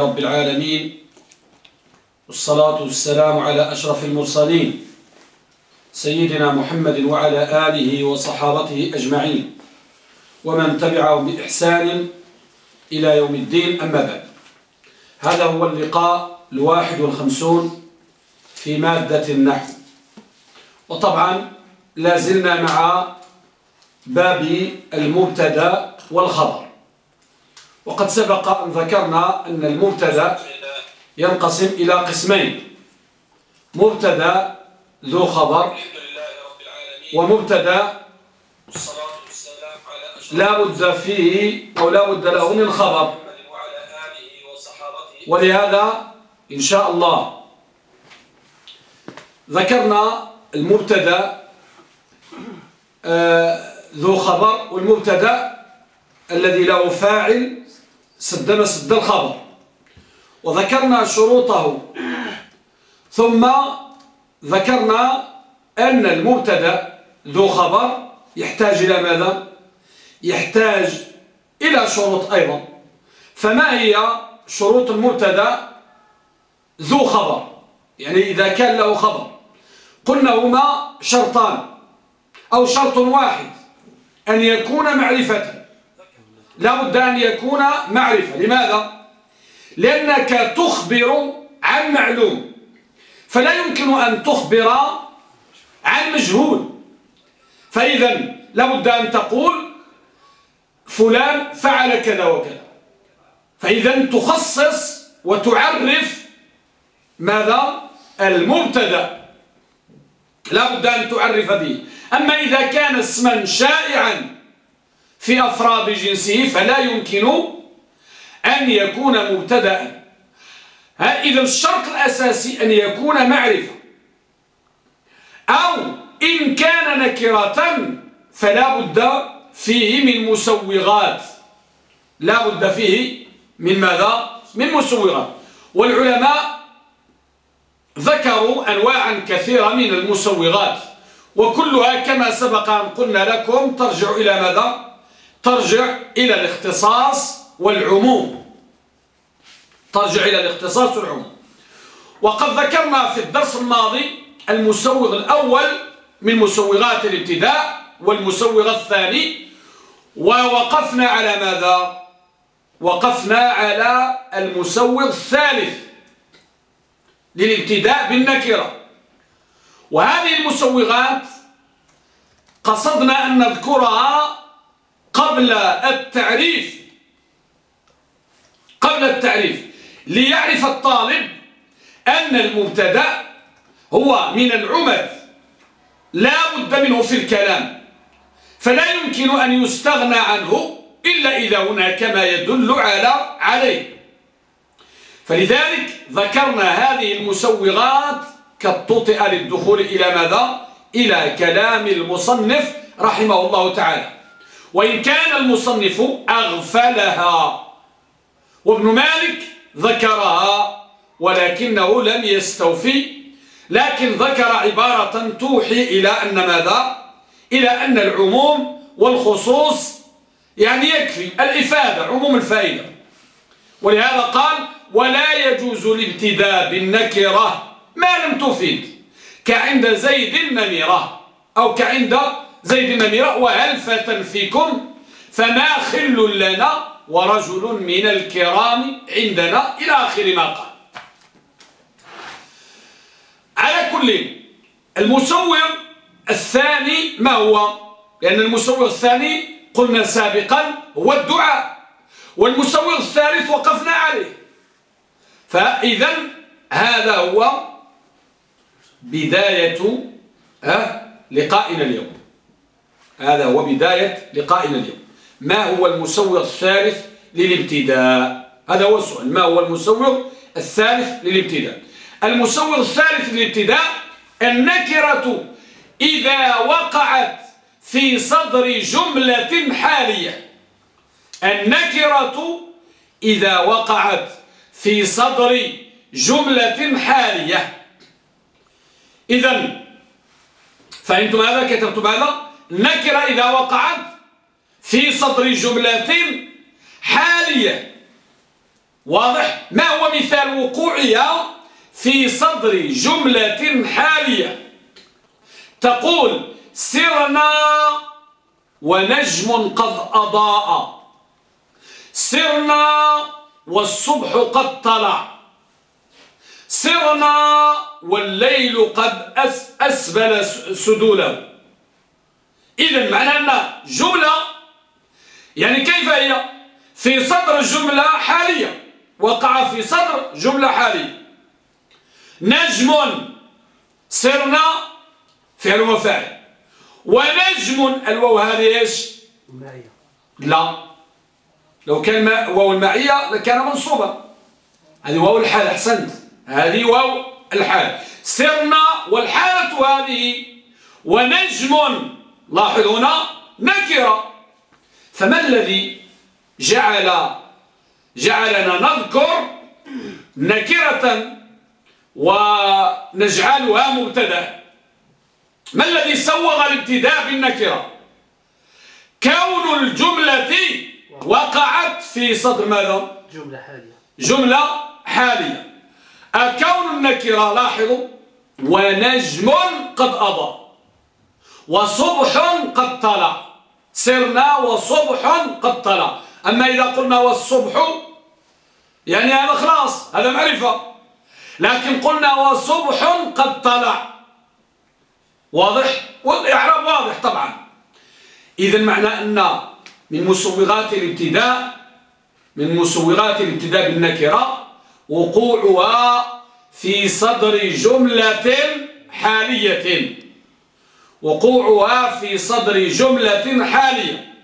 رب العالمين. والصلاة والسلام على أشرف المرسلين. سيدنا محمد وعلى آله وصحابته أجمعين. ومن تبعهم بإحسان إلى يوم الدين أما بعد. هذا هو اللقاء الواحد والخمسون في مادة النحو. وطبعا لازلنا مع باب المبتدأ والخبر. وقد سبق أن ذكرنا أن المبتدا ينقسم إلى قسمين. مبتدا ذو خبر ومبتدا لا بد فيه أو لا بد له من خبر. ولهذا إن شاء الله ذكرنا المبتدا آه، ذو خبر والمبتدا الذي له فاعل سد مسد الخبر. وذكرنا شروطه. ثم ذكرنا أن المبتدأ ذو خبر يحتاج إلى ماذا؟ يحتاج إلى شروط أيضا. فما هي شروط المبتدأ ذو خبر؟ يعني إذا كان له خبر. قلنا هما شرطان. أو شرط واحد. أن يكون معرفة. لا بد أن يكون معرفة. لماذا؟ لأنك تخبر عن معلوم. فلا يمكن أن تخبر عن مجهول. فإذا لابد أن تقول فلان فعل كذا وكذا. فإذا تخصص وتعرف ماذا؟ المبتدأ. لابد أن تعرف به. أما إذا كان اسما شائعا في أفراد جنسه فلا يمكن أن يكون مبتدا إذا الشرط الأساسي أن يكون معرفة. أو إن كان نكرة فلا بد فيه من مسوغات. لا بد فيه من ماذا؟ من مسوغات. والعلماء ذكروا أنواعا كثيرة من المسوغات. وكلها كما سبق أن قلنا لكم ترجع إلى ماذا؟ ترجع إلى الاختصاص والعموم. ترجع إلى الاختصاص والعموم. وقد ذكرنا في الدرس الماضي المسوغ الأول من مسوغات الابتداء والمسوغ الثاني ووقفنا على ماذا؟ وقفنا على المسوغ الثالث للابتداء بالنكرة. وهذه المسوغات قصدنا أن نذكرها قبل التعريف. قبل التعريف. ليعرف الطالب أن المبتدأ هو من العمد لا بد منه في الكلام. فلا يمكن أن يستغنى عنه إلا إذا هناك ما يدل على عليه. فلذلك ذكرنا هذه المسوغات كالتطئ للدخول إلى ماذا؟ إلى كلام المصنف رحمه الله تعالى. وإن كان المصنف أغفلها. وابن مالك ذكرها ولكنه لم يستوفي لكن ذكر عبارة توحي إلى أن ماذا؟ إلى أن العموم والخصوص يعني يكفي الإفادة عموم الفائدة. ولهذا قال ولا يجوز الابتداء بالنكرة ما لم تفيد. كعند زيد النميرة أو كعند زيد النميرة وهل فتن فيكم فما خل لنا ورجل من الكرام عندنا إلى آخر ما قال. على كل المسوغ الثاني ما هو؟ لأن المسوغ الثاني قلنا سابقا هو الدعاء والمسوغ الثالث وقفنا عليه. فإذا هذا هو بداية لقائنا اليوم. هذا هو بداية لقائنا اليوم. ما هو المسوغ الثالث للابتداء؟ هذا هو السؤال. ما هو المسوغ الثالث للابتداء؟ المسوغ الثالث للابتداء النكرة إذا وقعت في صدر جملة حالية. النكرة إذا وقعت في صدر جملة حالية. إذا فهمتم هذا؟ كتبتم هذا؟ نكرة إذا وقعت في صدر جملة حالية. واضح؟ ما هو مثال وقوعها في صدر جملة حالية؟ تقول سرنا ونجم قد أضاء. سرنا والصبح قد طلع. سرنا والليل قد أسبل سدوله. إذا معنى أن جملة يعني كيف هي؟ في صدر جملة حالية. وقع في صدر جملة حالية. نجم سرنا فعل وفاعل. ونجم الواو هذه إيش؟ لا. لو كان واو المعية لكان منصوبا هذه واو الحال أحسنت. هذه واو الحال. سرنا والحالة هذه ونجم لاحظ هنا نكرة. فما الذي جعل جعلنا نذكر نكرة ونجعلها مبتدأ؟ ما الذي سوغ الابتداء بالنكرة؟ كون الجملة وقعت في صدر ماذا جملة حالية. جملة حالية. أكون النكرة لاحظوا ونجم قد أضى وصبح قد طلع. سرنا وصبح قد طلع. أما إذا قلنا والصبح يعني هذا خلاص هذا معرفة. لكن قلنا وصبح قد طلع. واضح؟ والإعراب واضح طبعا. إذا معنى أن من مسوغات الابتداء من مسوغات الابتداء بالنكرة وقوعها في صدر جملة حالية. وقوعها في صدر جملة حالية.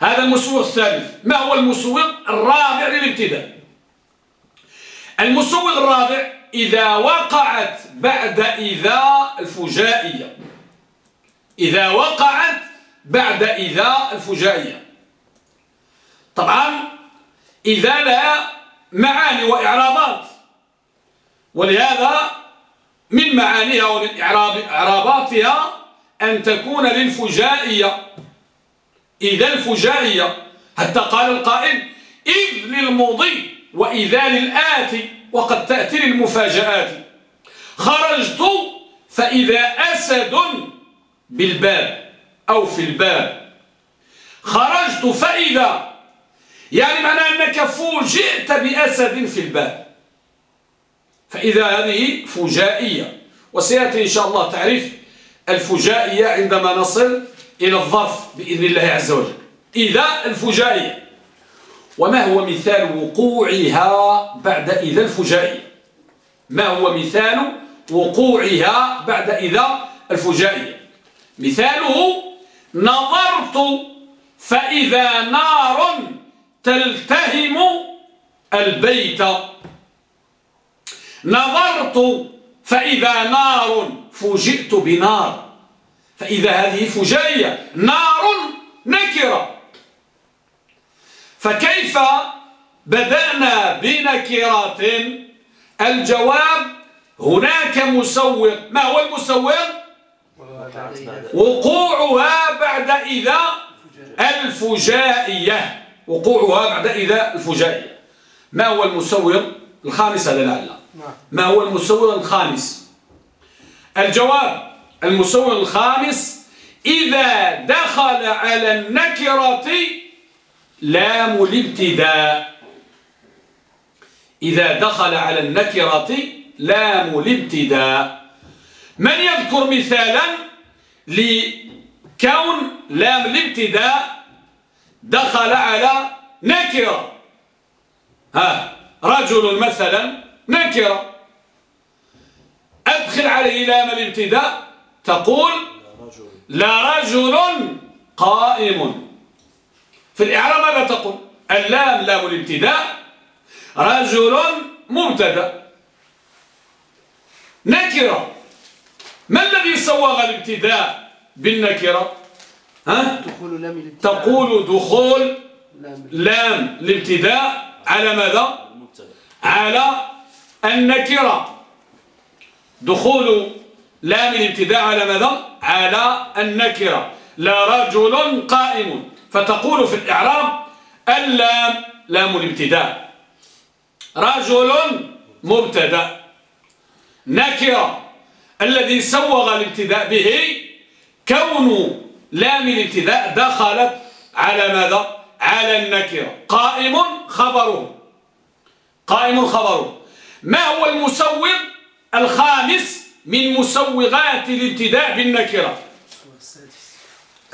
هذا المسوغ الثالث. ما هو المسوغ الرابع للابتداء؟ المسوغ الرابع إذا وقعت بعد إذا الفجائية. إذا وقعت بعد إذا الفجائية. طبعا إذا لها معاني وإعرابات. ولهذا من معانيها ومن إعراباتها أن تكون للفجائية. إذا الفجائية. حتى قال القائل إذ للمضي وإذا للآتي وقد تأتي للمفاجآت. خرجت فإذا أسد بالباب أو في الباب. خرجت فإذا. يعني معنى أنك فوجئت بأسد في الباب. فإذا هذه فجائية. وسيأتي إن شاء الله تعريف الفجائية عندما نصل إلى الظرف بإذن الله عز وجل. إذا الفجائية. وما هو مثال وقوعها بعد إذا الفجائية؟ ما هو مثال وقوعها بعد إذا الفجائية؟ مثاله نظرت فإذا نار تلتهم البيت. نظرت فإذا نار فوجئت بنار. فإذا هذه فجائية نار نكرة. فكيف بدأنا بنكرات الجواب هناك مسوغ ما هو المسوغ وقوعها بعد إذا الفجائية. وقوعها بعد إذا الفجائية. ما هو المسوغ الخامس هذا لعل. ما هو المسوغ الخامس؟ الجواب المسوغ الخامس إذا دخل على النكرة لام الابتداء. إذا دخل على النكرة لام الابتداء. من يذكر مثالا لكون لام الابتداء دخل على نكرة؟ ها رجل مثلا نكرة. أدخل عليه لام الابتداء. تقول لا رجل قائم. في الإعراب ماذا تقول؟ اللام لام الابتداء. رجل مبتدأ. نكرة. ما الذي صوغ الابتداء بالنكرة؟ ها؟ دخول لام الابتداء. تقول دخول لام. الابتداء على ماذا؟ على النكرة. دخول لام الابتداء على ماذا؟ على النكرة. لا رجل قائم. فتقول في الإعراب اللام لام الابتداء. رجل مبتدأ. نكرة. الذي سوغ الابتداء به كون لام الابتداء دخلت على ماذا؟ على النكرة. قائم خبره. قائم خبره. ما هو المسوغ الخامس من مسوغات الابتداء بالنكرة؟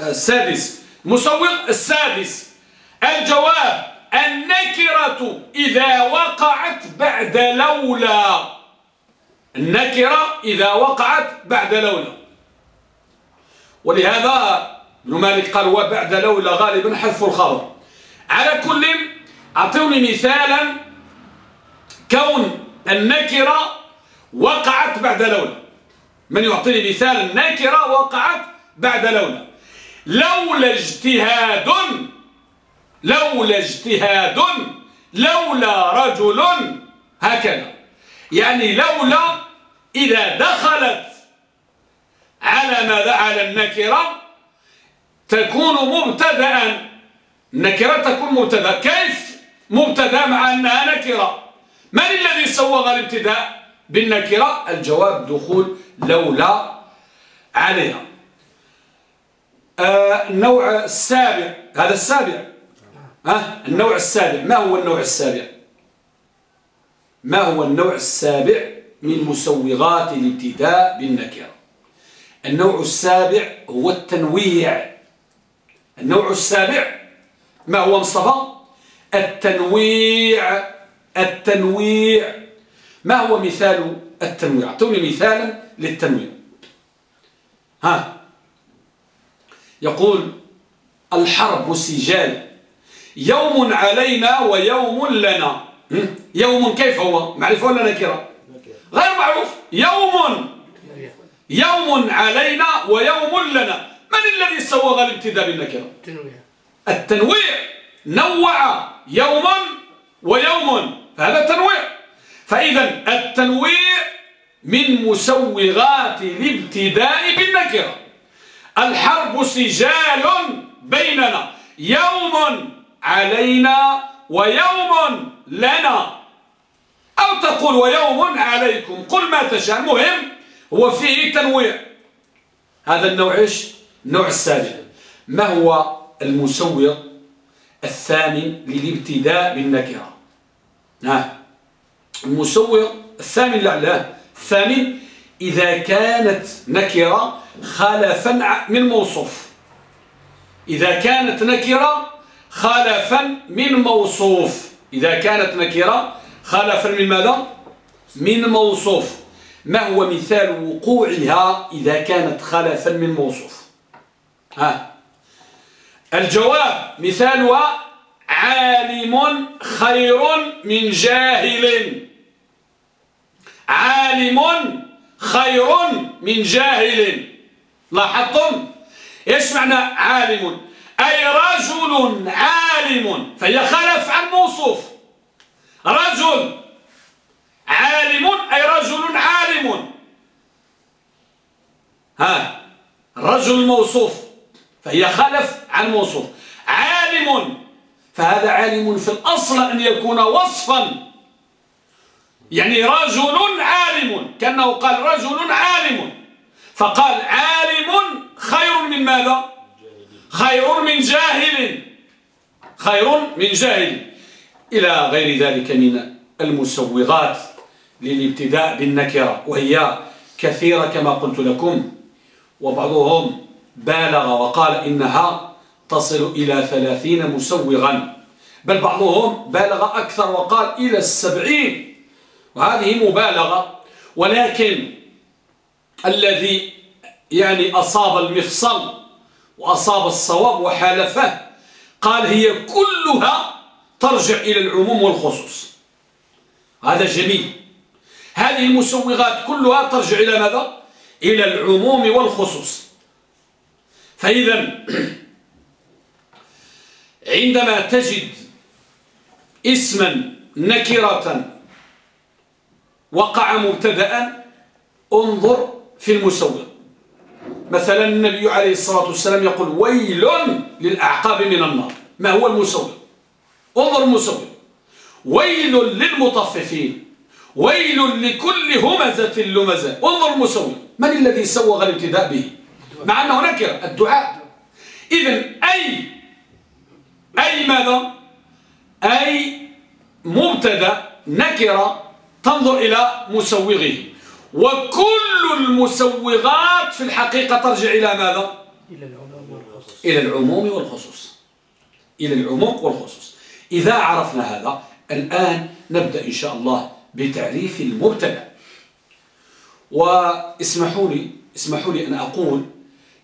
السادس. مسوغ السادس. الجواب النكرة إذا وقعت بعد لولا. النكرة إذا وقعت بعد لولا. ولهذا ابن مالك قال وبعد لولا غالبا حذف الخبر. على كل أعطوني مثالا كون النكرة وقعت بعد لولا من يعطيني مثال نكرة وقعت بعد لولا لولا اجتهاد لولا اجتهاد لولا رجل هكذا. يعني لولا إذا دخلت على ماذا؟ على النكرة تكون مبتدا. النكرة تكون مبتدا كيف مبتدأ مع أنها نكرة؟ من الذي سوغ الابتداء بالنكرة؟ الجواب دخول لولا عليها. آه النوع السابع. هذا السابع. ها؟ النوع السابع. ما هو النوع السابع؟ ما هو النوع السابع من مسوغات الابتداء بالنكرة؟ النوع السابع هو التنويع. النوع السابع ما هو مصطفى؟ التنويع. التنويع. ما هو مثال التنويع؟ أعطوني مثالا للتنويع. ها. يقول الحرب سجال يوم علينا ويوم لنا. يوم كيف هو؟ معرفة ولا نكرة؟ غير معروف. يوم. يوم علينا ويوم لنا. من الذي سوغ الابتداء بالنكرة؟ التنويع. نوع يوم ويوم. فهذا تنويع فإذا التنويع من مسوغات الابتداء بالنكرة. الحرب سجال بيننا. يوم علينا ويوم لنا. أو تقول ويوم عليكم. قل ما تشاء. المهم هو فيه تنويع. هذا النوع إيش؟ النوع السابع ما هو المسوغ الثاني للابتداء بالنكرة؟ ها. المسوغ الثامن لعله الثامن إذا كانت نكرة خلفا من موصوف. إذا كانت نكرة خلفا من موصوف. إذا كانت نكرة خلفا من ماذا؟ من موصوف. ما هو مثال وقوعها إذا كانت خلفا من موصوف؟ ها. الجواب مثالها عالم خير من جاهل. عالم خير من جاهل. لاحظتم؟ إيش معنى عالم؟ أي رجل عالم. فهي خلف عن موصوف. رجل عالم أي رجل عالم. ها الرجل الموصوف فهي خلف عن موصوف. عالم فهذا عالم في الأصل أن يكون وصفا. يعني رجل عالم كأنه قال رجل عالم. فقال عالم خير من ماذا؟ خير من جاهل. خير من جاهل. إلى غير ذلك من المسوغات للابتداء بالنكرة وهي كثيرة كما قلت لكم. وبعضهم بالغ وقال إنها تصل إلى ثلاثين مسوغا. بل بعضهم بالغ أكثر وقال إلى السبعين. وهذه مبالغة. ولكن الذي يعني أصاب المفصل وأصاب الصواب وحالفه قال هي كلها ترجع إلى العموم والخصوص. هذا جميل. هذه المسوغات كلها ترجع إلى ماذا؟ إلى العموم والخصوص. فإذا عندما تجد اسما نكرة وقع مبتدا انظر في المسوغ مثلا النبي عليه الصلاة والسلام يقول ويل للأعقاب من النار. ما هو المسوغ انظر المسوغ ويل للمطففين. ويل لكل همزة لمزة. انظر المسوي من الذي سوغ الابتداء به؟ مع أنه نكر الدعاء. إذن أي أي ماذا؟ أي مبتدأ نكرة تنظر إلى مسوغه. وكل المسوغات في الحقيقة ترجع إلى ماذا؟ إلى العموم والخصوص. إلى العموم والخصوص. إذا عرفنا هذا الآن نبدأ إن شاء الله بتعريف المبتدأ. واسمحوا لي اسمحوا لي أن أقول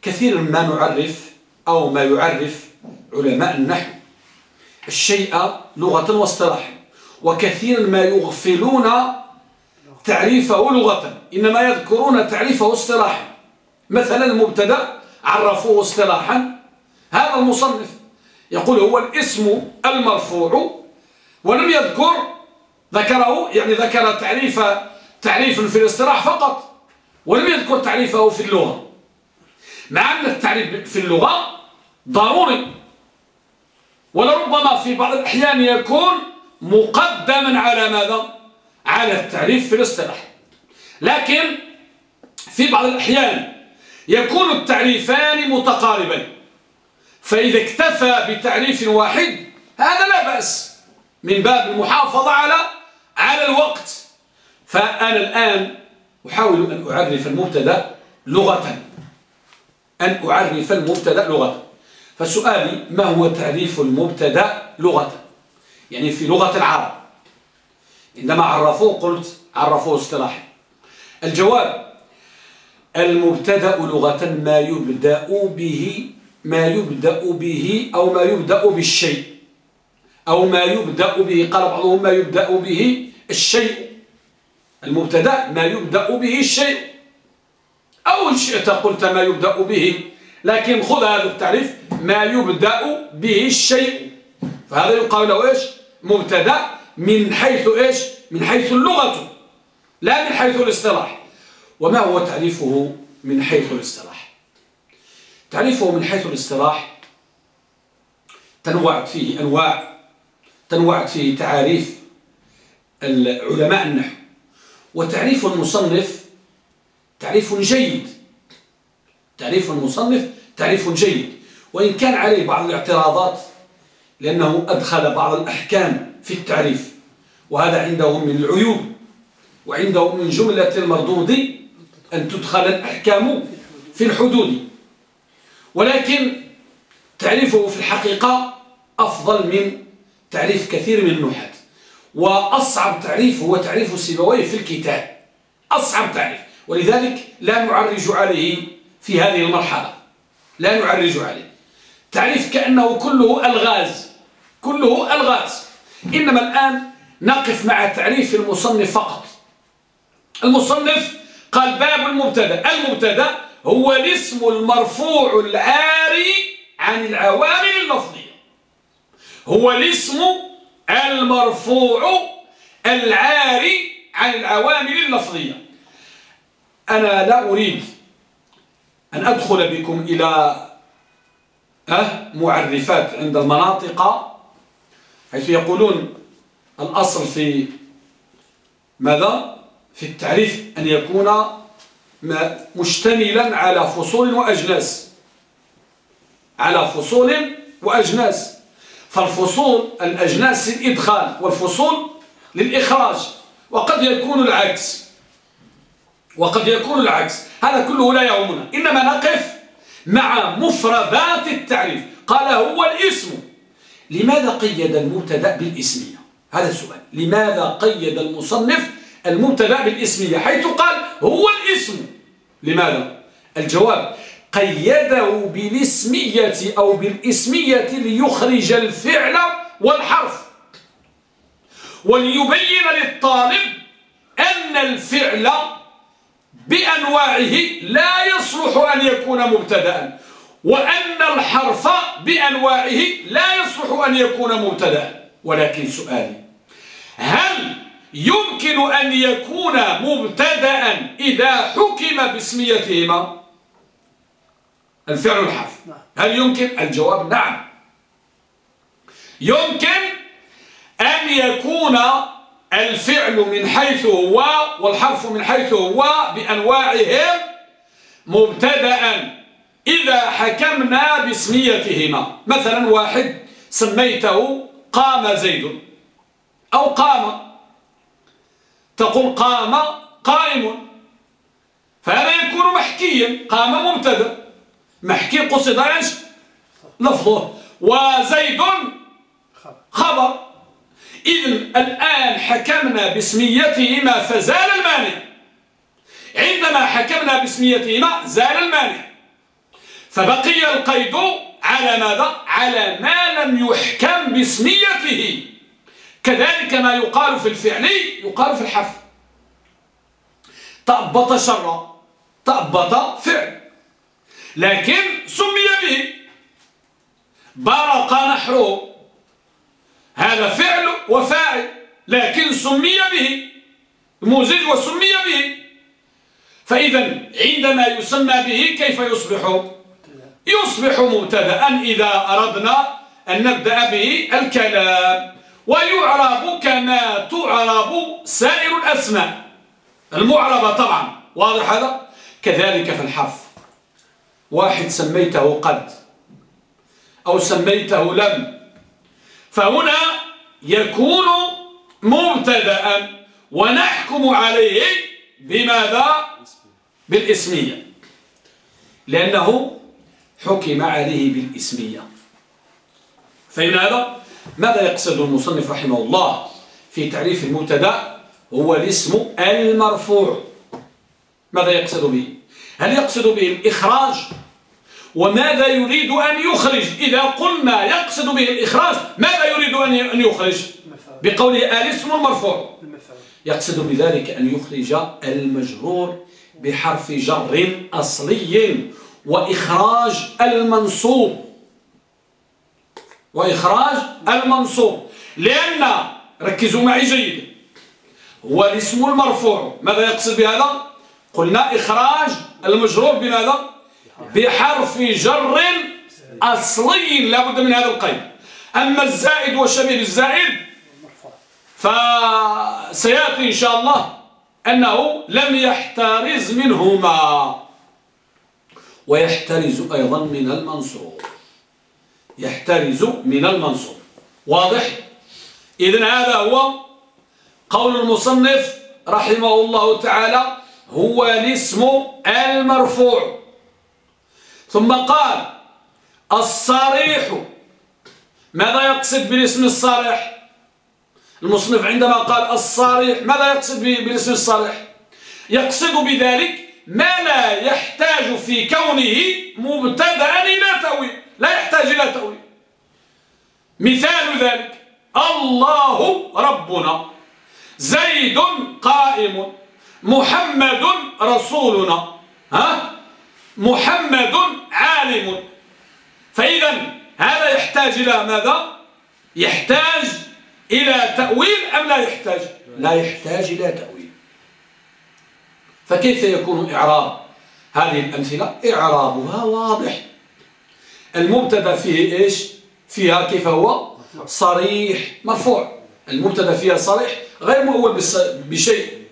كثيرا ما نعرف أو ما يعرف علماء النحو. الشيء لغة واصطلاحا وكثيرا ما يغفلون تعريفه لغة إنما يذكرون تعريفه اصطلاحا. مثلا المبتدأ عرفوه اصطلاحا. هذا المصنف يقول هو الاسم المرفوع ولم يذكر ذكره يعني ذكر تعريف تعريف في الاصطلاح فقط ولم يذكر تعريفه في اللغة. مع أن التعريف في اللغة ضروري. ولربما في بعض الأحيان يكون مقدما على ماذا؟ على التعريف في الاصطلاح. لكن في بعض الأحيان يكون التعريفان متقاربين. فإذا اكتفى بتعريف واحد هذا لا بأس. من باب المحافظة على على الوقت. فأنا الآن أحاول أن أعرف المبتدأ لغة. أن أعرف المبتدأ لغة. فسؤالي ما هو تعريف المبتدأ لغة؟ يعني في لغة العرب. عندما عرفوه قلت عرفوه اصطلاحا. الجواب المبتدأ لغة ما يبدأ به ما يبدأ به أو ما يبدأ بالشيء. أو ما يبدأ به قال بعضهم ما يبدأ به الشيء. المبتدأ ما يبدأ به الشيء. أو إن شئت قلت ما يبدأ به لكن خذ هذا التعريف ما يبدأ به الشيء. فهذا يقال له إيش؟ مبتدأ من حيث إيش؟ من حيث اللغة لا من حيث الاصطلاح. وما هو تعريفه من حيث الاصطلاح؟ تعريفه من حيث الاصطلاح تنوعت فيه أنواع تنوعت فيه تعاريف العلماء النحو. وتعريف المصنف تعريف جيد. تعريف المصنف تعريف جيد. وإن كان عليه بعض الاعتراضات لأنه أدخل بعض الأحكام في التعريف. وهذا عندهم من العيوب وعندهم من جملة المردود أن تدخل الأحكام في الحدود. ولكن تعريفه في الحقيقة أفضل من تعريف كثير من النحاة. وأصعب تعريف هو تعريف السيبويه في الكتاب. أصعب تعريف. ولذلك لا نعرج عليه في هذه المرحلة. لا نعرج عليه. تعريف كأنه كله ألغاز كله ألغاز. إنما الآن نقف مع تعريف المصنف فقط. المصنف قال باب المبتدا. المبتدا هو الاسم المرفوع العاري عن العوامل اللفظية هو الاسم المرفوع العاري عن العوامل اللفظية أنا لا أريد أن أدخل بكم إلى معرفات عند المناطق حيث يقولون الأصل في ماذا؟ في التعريف أن يكون مشتملا على فصول وأجناس. على فصول وأجناس. فالفصول الأجناس للإدخال والفصول للإخراج وقد يكون العكس. وقد يكون العكس. هذا كله لا يهمنا. إنما نقف مع مفردات التعريف. قال هو الاسم. لماذا قيد المبتدأ بالاسمية؟ هذا السؤال لماذا قيد المصنف المبتدأ بالاسمية؟ حيث قال هو الاسم. لماذا؟ الجواب قيده بالاسمية أو بالاسمية ليخرج الفعل والحرف. وليبين للطالب أن الفعل بأنواعه لا يصلح أن يكون مبتدا وأن الحرف بأنواعه لا يصلح أن يكون مبتدا. ولكن سؤالي هل يمكن أن يكون مبتدا إذا حكم باسميتهما؟ الفعل الحرف. هل يمكن؟ الجواب نعم. يمكن أن أن يكون الفعل من حيث هو والحرف من حيث هو بأنواعهم مبتدأ. إذا حكمنا باسميتهما مثلا واحد سميته قام زيد أو قام. تقول قام قائم فهذا يكون محكيا قام مبتدأ. محكي قصد إيش؟ لفظه. وزيد خبر. إذن الآن حكمنا باسميتهما فزال المانع. عندما حكمنا باسميتهما زال المانع. فبقي القيد على ماذا؟ على ما لم يحكم باسميته. كذلك ما يقال في الفعل يقال في الحرف. تأبط شر تأبط فعل. لكن سمي به. برق نحره. هذا فعل وفاعل لكن سمي به مزج وسمي به. فإذا عندما يسمى به كيف يصبح؟ يصبح مبتدا إذا أردنا أن نبدأ به الكلام. ويعرب كما تعرب سائر الأسماء. المعربة طبعا واضح هذا؟ كذلك في الحرف. واحد سميته قد أو سميته لم. فهنا يكون مبتدأ ونحكم عليه بماذا؟ بالإسمية. لأنه حكم عليه بالإسمية. فإن هذا؟ ماذا يقصد المصنف رحمه الله في تعريف المبتدأ؟ هو الاسم المرفوع. ماذا يقصد به؟ هل يقصد به الإخراج وماذا يريد أن يخرج؟ إذا قلنا يقصد به الإخراج ماذا يريد أن يخرج؟ بقوله الاسم المرفوع يقصد بذلك أن يخرج المجرور بحرف جر أصلي وإخراج المنصوب. وإخراج المنصوب. لأن ركزوا معي جيدا هو الاسم المرفوع. ماذا يقصد بهذا؟ قلنا إخراج المجرور بماذا؟ بحرف جر أصلي لابد من هذا القيد أما الزائد وشبيه الزائد فسيأتي إن شاء الله أنه لم يحترز منهما. ويحترز أيضا من المنصوب يحترز من المنصوب واضح؟ إذن هذا هو قول المصنف رحمه الله تعالى هو الاسم المرفوع. ثم قال الصريح. ماذا يقصد بالاسم الصريح؟ المصنف عندما قال الصريح ماذا يقصد بالاسم الصريح؟ يقصد بذلك ما لا يحتاج في كونه مبتدأ إلى تأويل لا يحتاج إلى تأويل. مثال ذلك الله ربنا زيد قائم محمد رسولنا. ها؟ محمد عالم. فإذا هذا يحتاج إلى ماذا؟ يحتاج إلى تأويل أم لا يحتاج؟ لا يحتاج إلى تأويل. فكيف يكون إعراب هذه الأمثلة؟ إعرابها واضح. المبتدا فيه إيش؟ فيها كيف هو؟ صريح مرفوع. المبتدا فيها صريح غير مؤول بشيء.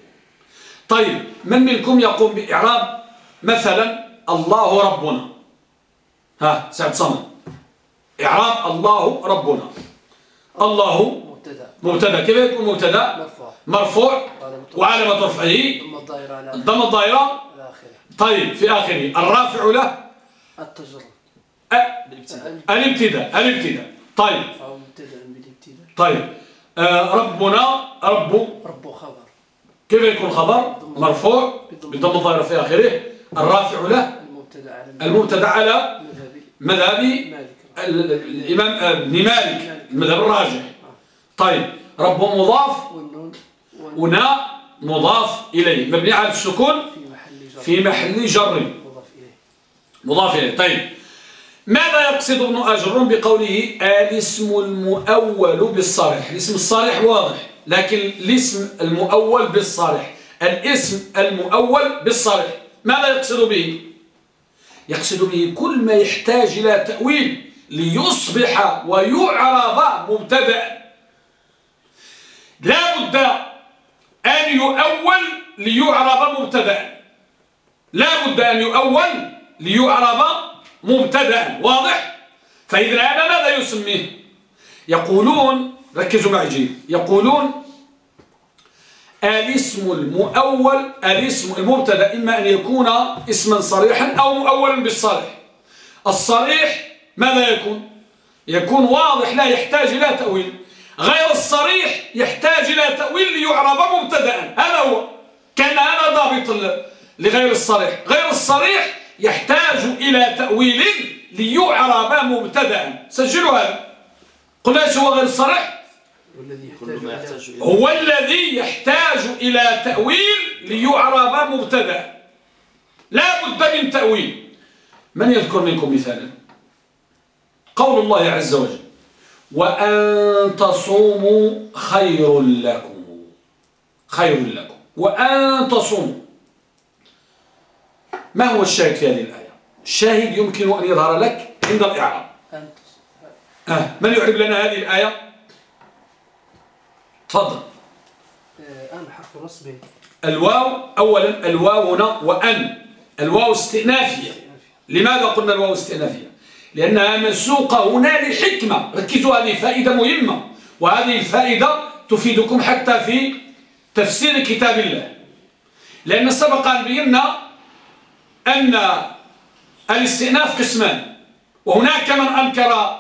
طيب من منكم يقوم بإعراب؟ مثلا الله ربنا. ها سعد صمد إعراب الله ربنا. الله مبتدأ. كيف يكون مبتدأ؟ مرفوع. مرفوع. وعلامة رفعه. الضم الضائرة طيب في آخره. الرافع له التجرد الابتداء. الابتداء. طيب. طيب. آه ربنا رب. رب خبر. كيف يكون خبر؟ مرفوع. بضم الضائرة في آخره. الرافع له المبتدأ على مذهب الإمام ابن مالك المذهب الراجح. طيب رب مضاف ونا مضاف إليه. مبني على السكون في محل جر. مضاف إليه. طيب ماذا يقصد ابن أجرون بقوله الاسم المؤول بالصالح؟ الاسم الصالح واضح لكن الاسم المؤول بالصالح. الاسم المؤول بالصالح. ماذا يقصد به يقصد به كل ما يحتاج إلى تأويل ليصبح ويعرض مبتدأ. لا بد أن يؤول ليعرب مبتدأ. لا بد أن يؤول ليعرب مبتدأ. واضح؟ فإذا هذا ماذا يسميه؟ يقولون ركزوا معي جيد. يقولون الاسم المؤول الاسم المبتدأ إما أن يكون اسما صريحا أو مؤولا بالصريح. الصريح ماذا يكون؟ يكون واضح لا يحتاج إلى تأويل. غير الصريح يحتاج إلى تأويل ليعرب مبتدا هذا هو. كأن هذا ضابط لغير الصريح. غير الصريح يحتاج إلى تأويل ليعرب مبتدا سجلوا هذا. قلنا هو غير الصريح هو الذي يحتاج إلى تأويل ليعرب مبتدأ. لا بد من تأويل. من يذكر منكم مثالا؟ قول الله عز وجل وأن تصوموا خير لكم. خير لكم. وأن تصوموا. ما هو الشاهد في هذه الآية؟ الشاهد يمكن أن يظهر لك عند الإعراب. آه. من يعرب لنا هذه الآية؟ تفضل. آه، أن حرف نصب الواو أولا الواو هنا وأن. الواو استئنافية. لماذا قلنا الواو استئنافية؟ لأنها مسوقة هنا لحكمة ركزوا هذه فائدة مهمة. وهذه الفائدة تفيدكم حتى في تفسير كتاب الله. لأن سبق أن بينا أن الاستئناف قسمان. وهناك من أنكر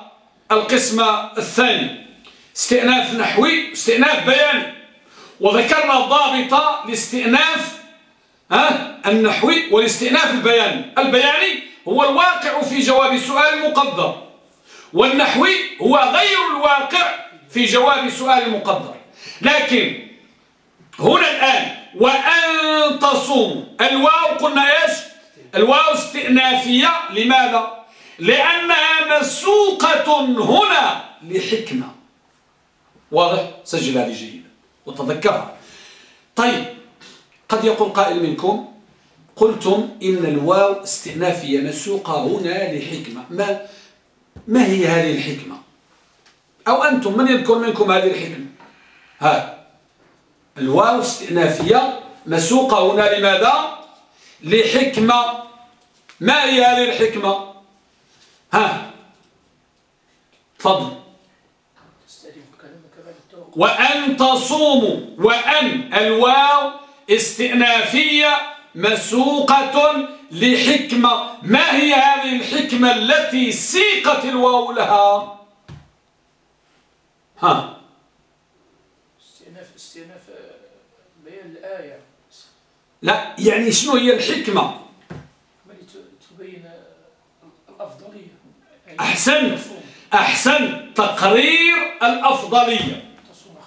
القسم الثاني. استئناف نحوي استئناف بياني وذكرنا الضابط لاستئناف النحوي والاستئناف البياني. البياني هو الواقع في جواب سؤال مقدر والنحوي هو غير الواقع في جواب سؤال مقدر. لكن هنا الآن وأن تصوموا الواو قلنا إيش؟ الواو استئنافية. لماذا؟ لأنها مسوقة هنا لحكمة. واضح؟ سجل هذه جيدا وتذكرها. طيب قد يقول قائل منكم قلتم إن الواو استئنافية مسوقة هنا لحكمة. ما, ما هي هذه الحكمة؟ أو أنتم من يذكر منكم هذه الحكمة؟ ها. الواو استئنافية مسوقة هنا لماذا؟ لحكمة. ما هي هذه الحكمة؟ ها. تفضل. وأن تصوموا وأن الواو استئنافية مسوقة لحكمة. ما هي هذه الحكمة التي سيقت الواو لها؟ ها. استئناف استئناف بيان الآية؟ لا يعني شنو هي الحكمة؟ تبين الأفضلية. يعني أحسن أحسن تقرير الأفضلية.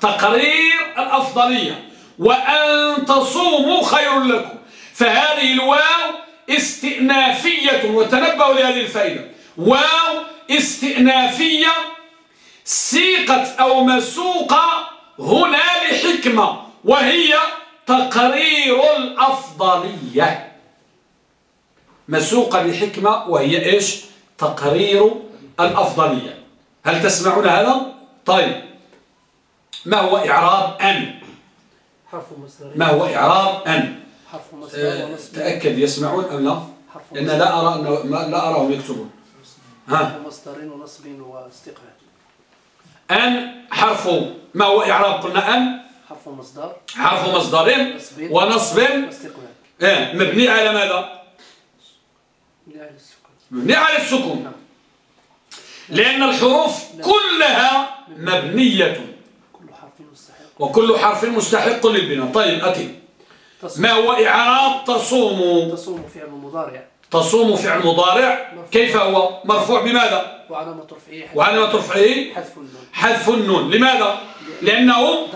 تقرير الأفضلية. وأن تصوموا خير لكم. فهذه الواو استئنافية وتنبهوا لهذه الفائدة. واو استئنافية سيقت أو مسوقة هنا لحكمة وهي تقرير الأفضلية. مسوقة لحكمة وهي إيش؟ تقرير الأفضلية. هل تسمعون هذا؟ طيب. ما هو إعراب أن؟ ما هو إعراب أن؟ حرف مصدر آه، تأكد يسمعون أم لا؟ لأن لا أرى لا أراهم يكتبون. ها؟ مصدر ونصب واستقرار. أن حرف ما هو إعراب؟ قلنا أن. حرف مصدر. حرف مصدر ونصب. إيه مبني على ماذا؟ مبني على السكون. نعم. لأن الحروف كلها مبنية. وكل حرف مستحق للبناء. طيب أتي. ما هو إعراب تصوم؟ تصوم فعل مضارع تصوم فعل مضارع كيف هو؟ مرفوع بماذا؟ وعلامة رفعه وعلامة رفعه حذف النون. حذف النون. لماذا؟ لأنه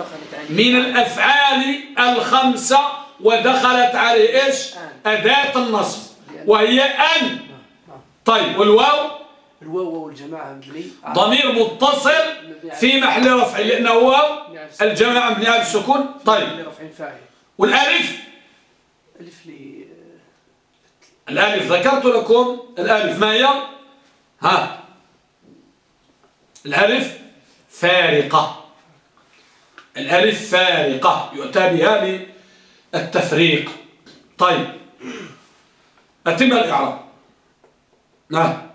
من الأفعال الخمسة ودخلت عليه إيش؟ أداة النصب. وهي أن. نعم، نعم. طيب والواو؟ الواو والجماعة مبني ضمير متصل في محل رفع لأنه واو الجماعة مبني على السكون. طيب. والألف؟ ألف لي الألف ذكرت لكم الألف. ما هي؟ ها. الألف فارقة. الألف فارقة. يؤتى بها للتفريق. طيب. أتم الإعراب. نعم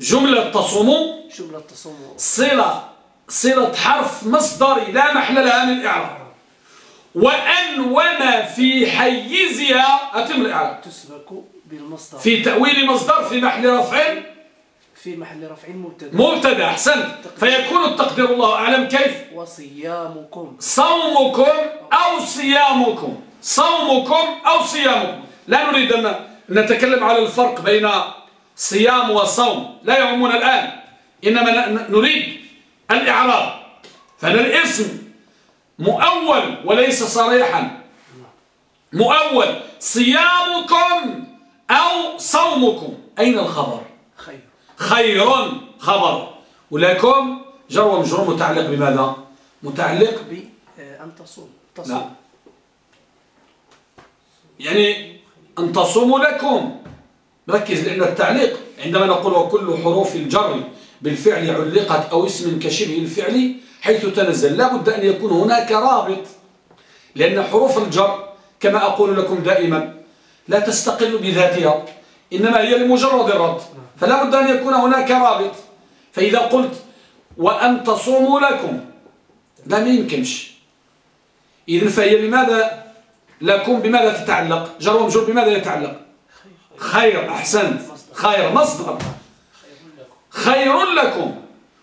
جملة تصوم جملة تصوم صلة صلة حرف مصدري لا محل لها من الإعراب. وأن وما في حيزها. أتم الإعراب. تسبك بالمصدر. في تأويل مصدر في محل رفع. في محل رفع مبتدأ. مبتدأ. أحسنت. فيكون التقدير الله أعلم كيف؟ وصيامكم. صومكم أو صيامكم. صومكم أو صيامكم. لا نريد أن نتكلم على الفرق بين صيام وصوم لا يهمنا الآن إنما نريد الإعراب فأنا الاسم مؤول وليس صريحا. مؤول. صيامكم أو صومكم. أين الخبر؟ خير. خير خبر. ولكم جر ومجرور متعلق بماذا؟ متعلق بأن تصوم. لا تصوم يعني أن تصوموا لكم. ركز لأن التعليق عندما نقول وكل حروف الجر بالفعل علقت أو اسم كشبه الفعل حيث تنزل لا بد أن يكون هناك رابط لأن حروف الجر كما أقول لكم دائما لا تستقل بذاتها إنما هي لمجرد الرد فلا بد أن يكون هناك رابط. فإذا قلت وأن تصوموا لكم لا ما يمكنش. إذن فهي بماذا لكم؟ بماذا تتعلق؟ جر ومجرور بماذا يتعلق؟ خير أحسنت خير مصدر. خير لكم.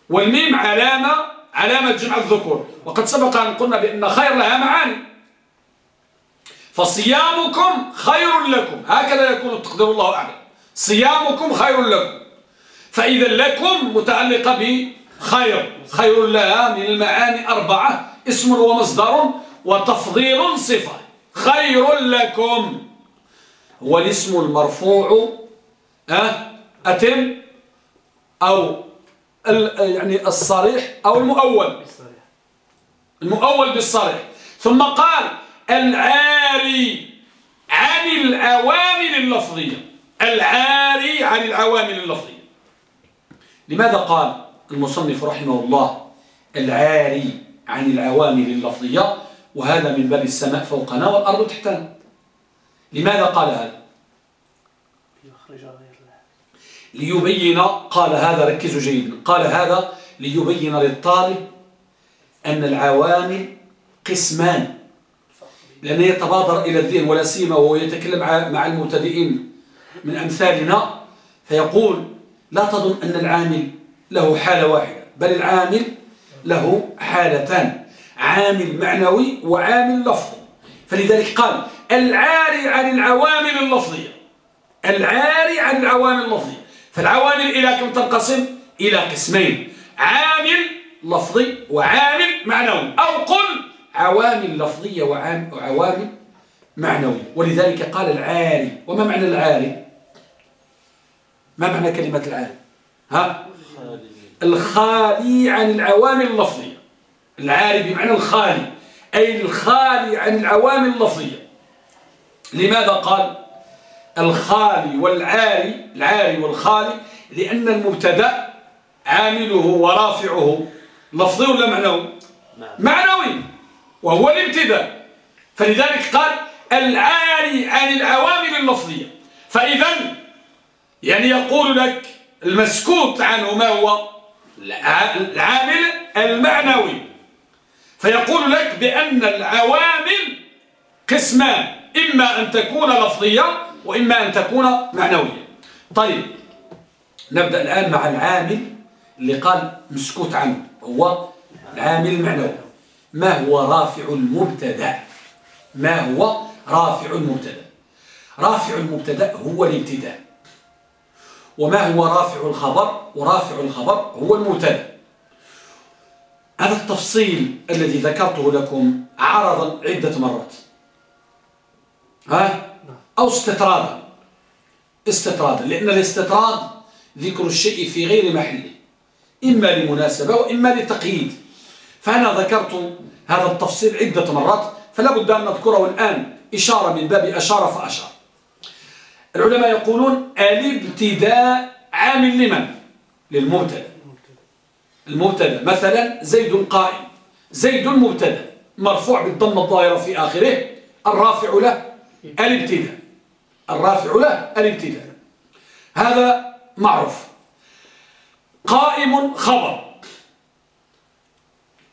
والميم علامة علامة جمع الذكور. وقد سبق أن قلنا بأن خير لها معاني. فصيامكم خير لكم. هكذا يكون تقدر الله أعلم. صيامكم خير لكم. فإذا لكم متعلقة بخير خير لها من المعاني أربعة. اسم ومصدر وتفضيل صفة. خير لكم. هو الاسم المرفوع أه؟ أتم؟ أو يعني الصريح أو المؤول. المؤول بالصريح. ثم قال العاري عن العوامل اللفظية. العاري عن العوامل اللفظية. لماذا قال المصنف رحمه الله العاري عن العوامل اللفظية؟ وهذا من باب السماء فوقنا والأرض تحتنا. لماذا قال هذا؟ ليبين قال هذا ركزوا جيدا قال هذا ليبين للطالب أن العوامل قسمان لأنه يتبادر إلى الذهن ولا سيما وهو يتكلم مع المبتدئين من أمثالنا فيقول لا تظن أن العامل له حالة واحدة بل العامل له حالتان عامل معنوي وعامل لفظي. فلذلك قال العاري عن العوامل اللفظية. العاري عن العوامل اللفظية. فالعوامل إلى كم تنقسم؟ إلى قسمين. عامل لفظي وعامل معنوي. أو قل عوامل لفظية وعوامل معنوية ولذلك قال العاري. وما معنى العاري؟ ما معنى كلمة العاري؟ ها؟ الخالي عن العوامل اللفظية. العاري بمعنى الخالي. أي الخالي عن العوامل اللفظية. لماذا قال الخالي والعاري العاري والخالي؟ لأن المبتدأ عامله ورافعه. لفظي ولا معنوي؟ معنوي وهو الابتداء. فلذلك قال العاري عن العوامل اللفظية. فإذا يعني يقول لك المسكوت عنه ما هو؟ العامل المعنوي. فيقول لك بأن العوامل قسمان. إما أن تكون لفظية وإما أن تكون معنوية. طيب نبدأ الآن مع العامل اللي قال مسكوت عنه هو العامل المعنوي. ما هو رافع المبتدأ؟ ما هو رافع المبتدأ؟ رافع المبتدأ هو الابتداء. وما هو رافع الخبر؟ ورافع الخبر هو المبتدأ. هذا التفصيل الذي ذكرته لكم عرضا عدة مرات. ها؟ أو استطرادا. استطرادا. لأن الاستطراد ذكر الشيء في غير محله. إما لمناسبة وإما لتقييد. فأنا ذكرت هذا التفصيل عدة مرات فلا بد أن نذكره الآن. إشارة من باب أشار فأشار. العلماء يقولون الابتداء عامل لمن؟ للمبتدأ. المبتدأ. مثلا زيد قائم. زيد مبتدا مرفوع بالضمة الظاهرة في آخره. الرافع له. الابتداء. الرافع له الابتداء. هذا معروف. قائم خبر.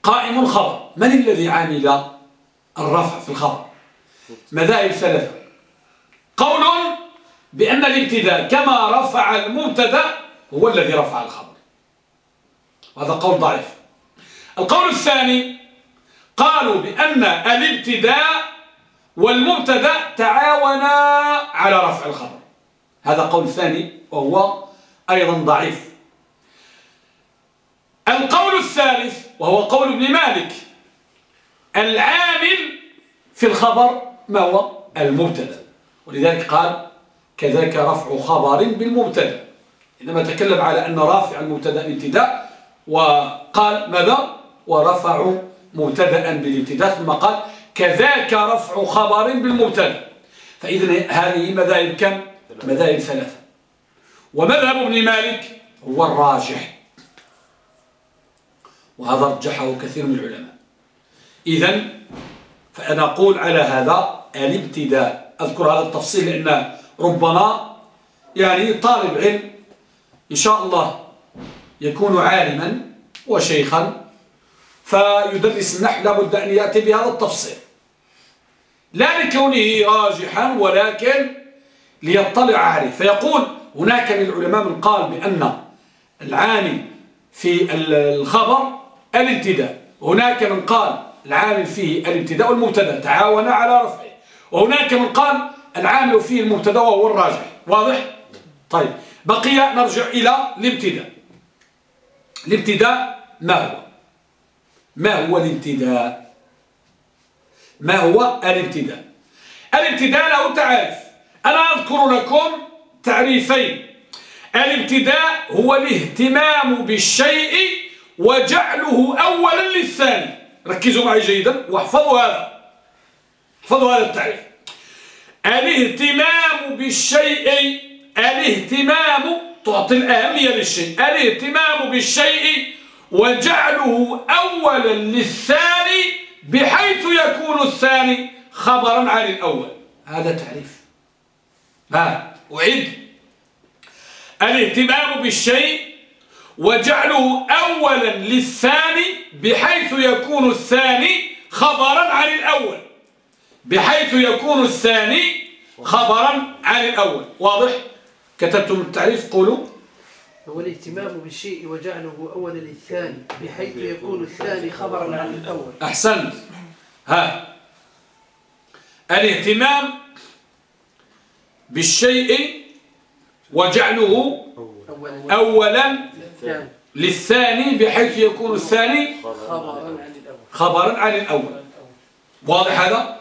قائم خبر. من الذي عامل الرفع في الخبر؟ مذاهب ثلاثة قول بأن الابتداء كما رفع المبتدأ هو الذي رفع الخبر. وهذا قول ضعيف. القول الثاني قالوا بأن الابتداء والمبتدا تعاونا على رفع الخبر هذا قول ثاني وهو أيضا ضعيف. القول الثالث وهو قول ابن مالك العامل في الخبر ما هو؟ المبتدا. ولذلك قال كذلك رفع خبر بالمبتدا. إنما تكلم على أن رافع المبتدا الابتداء وقال ماذا؟ ورفع مبتدا بالابتداء ثم قال كذاك رفع خبر بالمبتدأ. فإذا هذه مذاهب كم؟ مذاهب ثلاثة. ومذهب ابن مالك هو الراجح. وهذا رجحه كثير من العلماء. إذا فأنا أقول على هذا الابتداء. أذكر هذا التفصيل لأن ربما يعني طالب علم إن شاء الله يكون عالما وشيخا فيدرس النحو. لابد أن يأتي بهذا التفصيل. لا لكونه راجحا ولكن ليطلع عليه. فيقول هناك من العلماء من قال بأن العامل في الخبر الابتداء. هناك من قال العامل فيه الابتداء والمبتدأ تعاون على رفعه. وهناك من قال العامل فيه المبتدأ وهو الراجح. واضح؟ طيب بقي نرجع إلى الابتداء. الابتداء ما هو؟ ما هو الابتداء؟ ما هو الابتداء؟ الابتداء له تعريف أنا أذكر لكم تعريفين. الابتداء هو الاهتمام بالشيء وجعله أولا للثاني. ركزوا معي جيدا واحفظوا هذا. احفظوا هذا التعريف. الاهتمام بالشيء الاهتمام تعطي الأهمية للشيء. الاهتمام بالشيء وجعله أولا للثاني. بحيث يكون الثاني خبرا عن الأول. هذا تعريف. ها أعيد. الاهتمام بالشيء وجعله أولا للثاني بحيث يكون الثاني خبرا عن الأول. بحيث يكون الثاني خبرا عن الأول. واضح؟ كتبتم التعريف؟ قولوا. هو الاهتمام بالشيء وجعله أولا للثاني بحيث يكون الثاني خبرا عن الأول. أحسنت. ها. الاهتمام بالشيء وجعله أولا للثاني بحيث يكون الثاني خبرا عن الأول. واضح هذا؟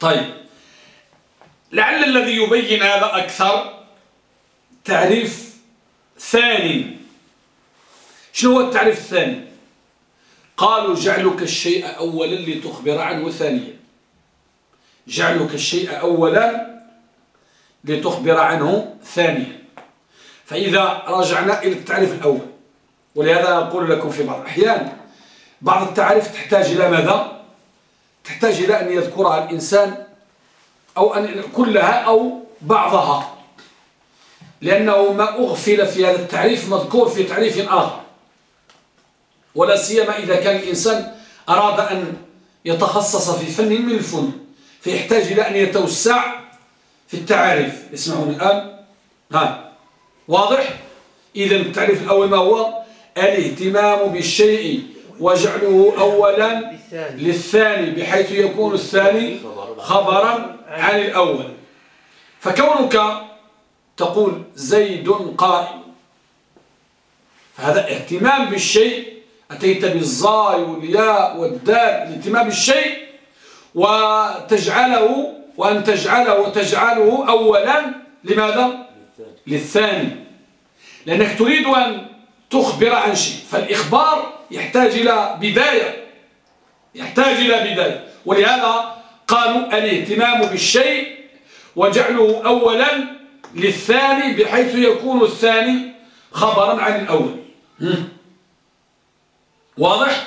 طيب. لعل الذي يبين هذا أكثر تعريف ثاني. شنو هو التعريف الثاني؟ قالوا جعلك الشيء أولا لتخبر عنه ثانيا. جعلك الشيء أولا لتخبر عنه ثانيا. فإذا رجعنا إلى التعريف الأول ولهذا أقول لكم في بعض الأحيان بعض التعريف تحتاج إلى ماذا؟ تحتاج إلى أن يذكرها الإنسان أو أن كلها أو بعضها. لأنه ما أغفل في هذا التعريف مذكور في تعريف آخر. ولا سيما إذا كان الإنسان أراد أن يتخصص في فن من الفن فيحتاج إلى أن يتوسع في التعاريف اسمعون الآن. ها واضح؟ إذا التعريف الأول ما هو؟ الاهتمام بالشيء وجعله أولا للثاني بحيث يكون الثاني خبرا عن الأول. فكونك تقول زيد قائم. فهذا اهتمام بالشيء أتيت بالظاء والياء والدال الاهتمام بالشيء وتجعله وأن تجعله وتجعله أولا لماذا؟ للثاني. لأنك تريد أن تخبر عن شيء فالإخبار يحتاج إلى بداية يحتاج إلى بداية. ولهذا قالوا الاهتمام بالشيء وجعله أولا للثاني بحيث يكون الثاني خبرا عن الأول. واضح؟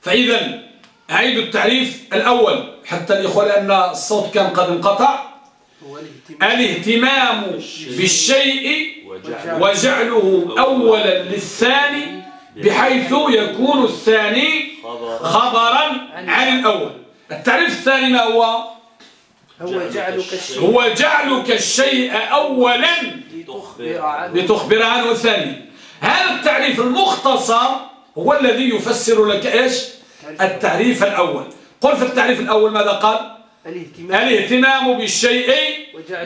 فإذا أعيد التعريف الأول حتى الإخوة لأن الصوت كان قد انقطع. الاهتمام بالشيء وجعله أولا للثاني بحيث يكون الثاني خبرا عن الأول. التعريف الثاني ما هو؟ هو جعلك الشيء هو جعلك الشيء أولا. لتخبر عنه. لتخبر عنه ثانيا هذا التعريف المختصر هو الذي يفسر لك إيش؟ التعريف الأول. قل في التعريف الأول ماذا قال؟ الاهتمام. الاهتمام بالشيء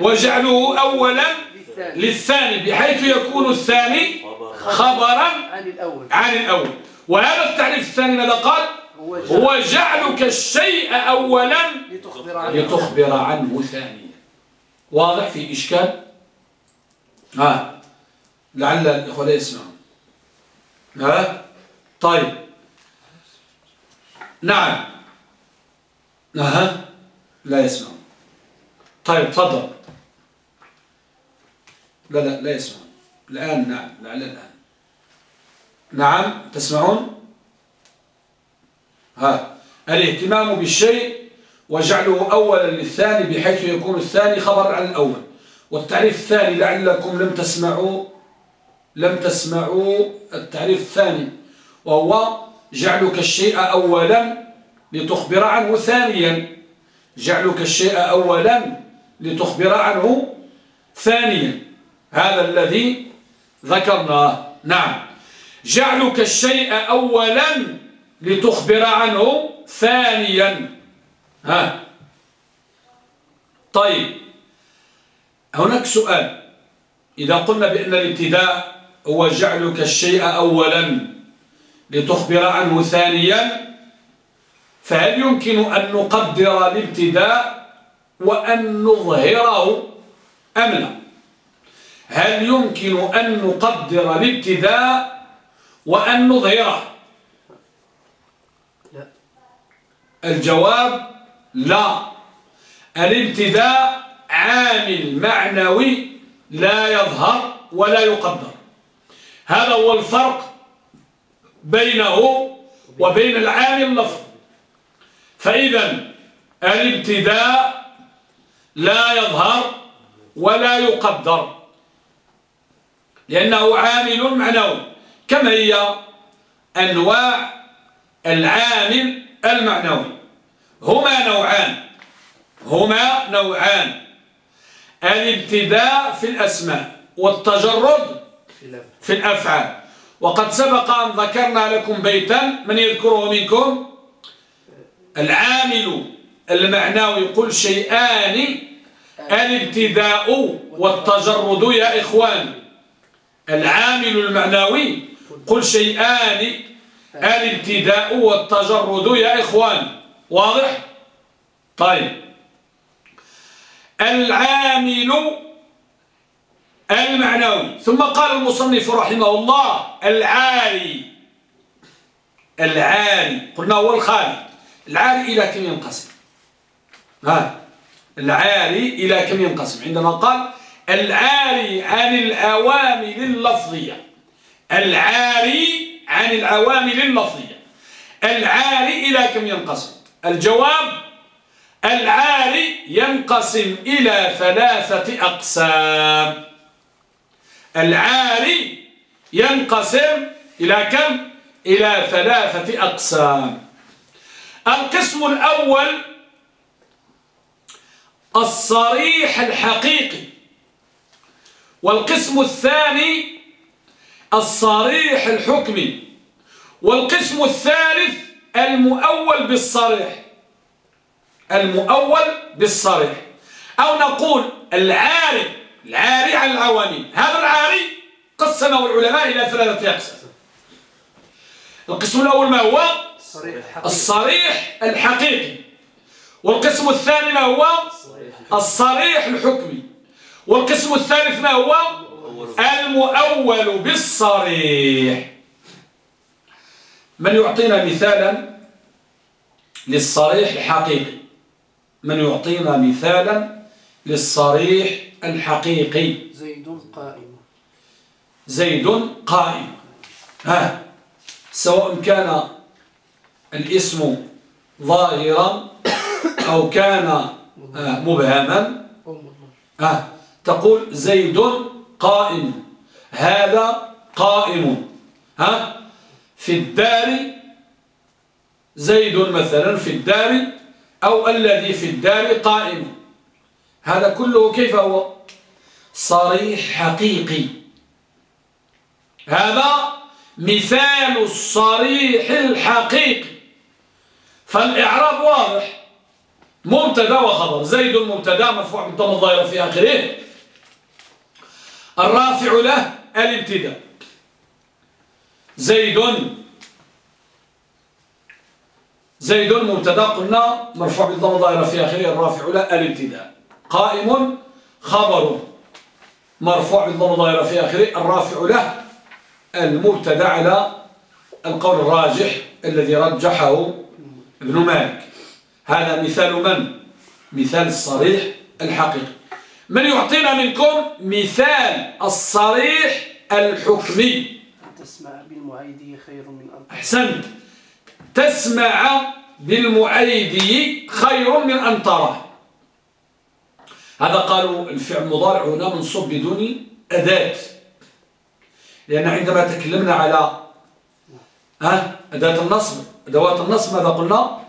وجعله أولا للثاني. بحيث يكون الثاني خبرا عن الأول. عن الأول. وهذا التعريف الثاني ماذا قال؟ هو جعل هو جعلك الشيء أولا لتخبر عنه. لتخبر عنه ثانيا. واضح في إشكال؟ ها؟ لعل الإخوة لا يسمعون. ها؟ طيب. نعم. ها؟ لا يسمعون. طيب تفضل. لا لا لا يسمعون. الآن نعم لعل الآن. نعم تسمعون؟ ها. الاهتمام بالشيء وجعله أولا للثاني بحيث يكون الثاني خبر عن الأول. والتعريف الثاني لعلكم لم تسمعوا لم تسمعوا التعريف الثاني وهو جعلك الشيء أولا لتخبر عنه ثانيا. جعلك الشيء أولا لتخبر عنه ثانيا. هذا الذي ذكرناه. نعم. جعلك الشيء أولا لتخبر عنه ثانيا. ها. طيب. هناك سؤال. إذا قلنا بأن الابتداء هو جعلك الشيء أولا لتخبر عنه ثانيا فهل يمكن أن نقدر الابتداء وأن نظهره أم لا؟ هل يمكن أن نقدر الابتداء وأن نظهره لا الجواب لا. الابتداء عامل معنوي لا يظهر ولا يقدر. هذا هو الفرق بينه وبين العامل اللفظ فإذا الابتداء لا يظهر ولا يقدر. لأنه عامل معنوي. كما هي أنواع العامل المعنوي. هما نوعان. هما نوعان. الابتداء في الأسماء والتجرد في الأفعال. وقد سبق أن ذكرنا لكم بيتا من يذكره منكم. العامل المعنوي يقول شيئان. الابتداء والتجرد يا إخوان. العامل المعنوي قل شيئان. الابتداء والتجرد يا إخوان. واضح؟ طيب. العامل المعنوي. ثم قال المصنف رحمه الله العالي العالي قلنا هو الخالي العالي إلى كم ينقسم؟ ها؟ العالي إلى كم ينقسم؟ عندما قال العالي عن العوامل اللفظية. العالي عن العوامل اللفظية العالي إلى كم ينقسم؟ الجواب العالي ينقسم إلى ثلاثة أقسام. العالي ينقسم إلى كم؟ إلى ثلاثة أقسام. القسم الأول الصريح الحقيقي. والقسم الثاني الصريح الحكمي والقسم الثالث المؤول بالصريح. المؤول بالصريح. أو نقول العاري العاري عن العوامل هذا العاري قسمه العلماء إلى ثلاثة أقسام. القسم الأول ما هو؟ الصريح الحقيقي. والقسم الثاني ما هو؟ الصريح الحكمي. والقسم الثالث ما هو؟ المؤول بالصريح. من يعطينا مثالا للصريح الحقيقي؟ من يعطينا مثالا للصريح الحقيقي؟ زيد قائم. زيد قائم. ها. سواء كان الاسم ظاهرا أو كان آه، مبهما. تقول زيد قائم. هذا قائم. ها؟ في الدار زيد مثلا في الدار أو الذي في الدار قائم. هذا كله كيف هو؟ صريح حقيقي. هذا مثال الصريح الحقيقي. فالإعراب واضح. مبتدا وخبر. زيد مبتدا مرفوع بالضم الظاهرة في آخره. الرافع له الابتداء. زيد زيد مبتدا قلنا مرفوع بالضم الظاهرة في آخره الرافع له الابتداء. قائم. خبر. مرفوع بالضم الظاهرة في آخره الرافع له المبتدا على القول الراجح الذي رجحه ابن مالك. هذا مثال من؟ مثال الصريح الحقيقي. من يعطينا منكم مثال الصريح الحكمي. تسمع بالمعيدي خير من أن أحسنت. تسمع بالمعيدي خير من أن تراه هذا قالوا الفعل المضارع هنا منصوب بدون أداة. لأن عندما تكلمنا على أداة النصب أدوات النصب ماذا قلنا؟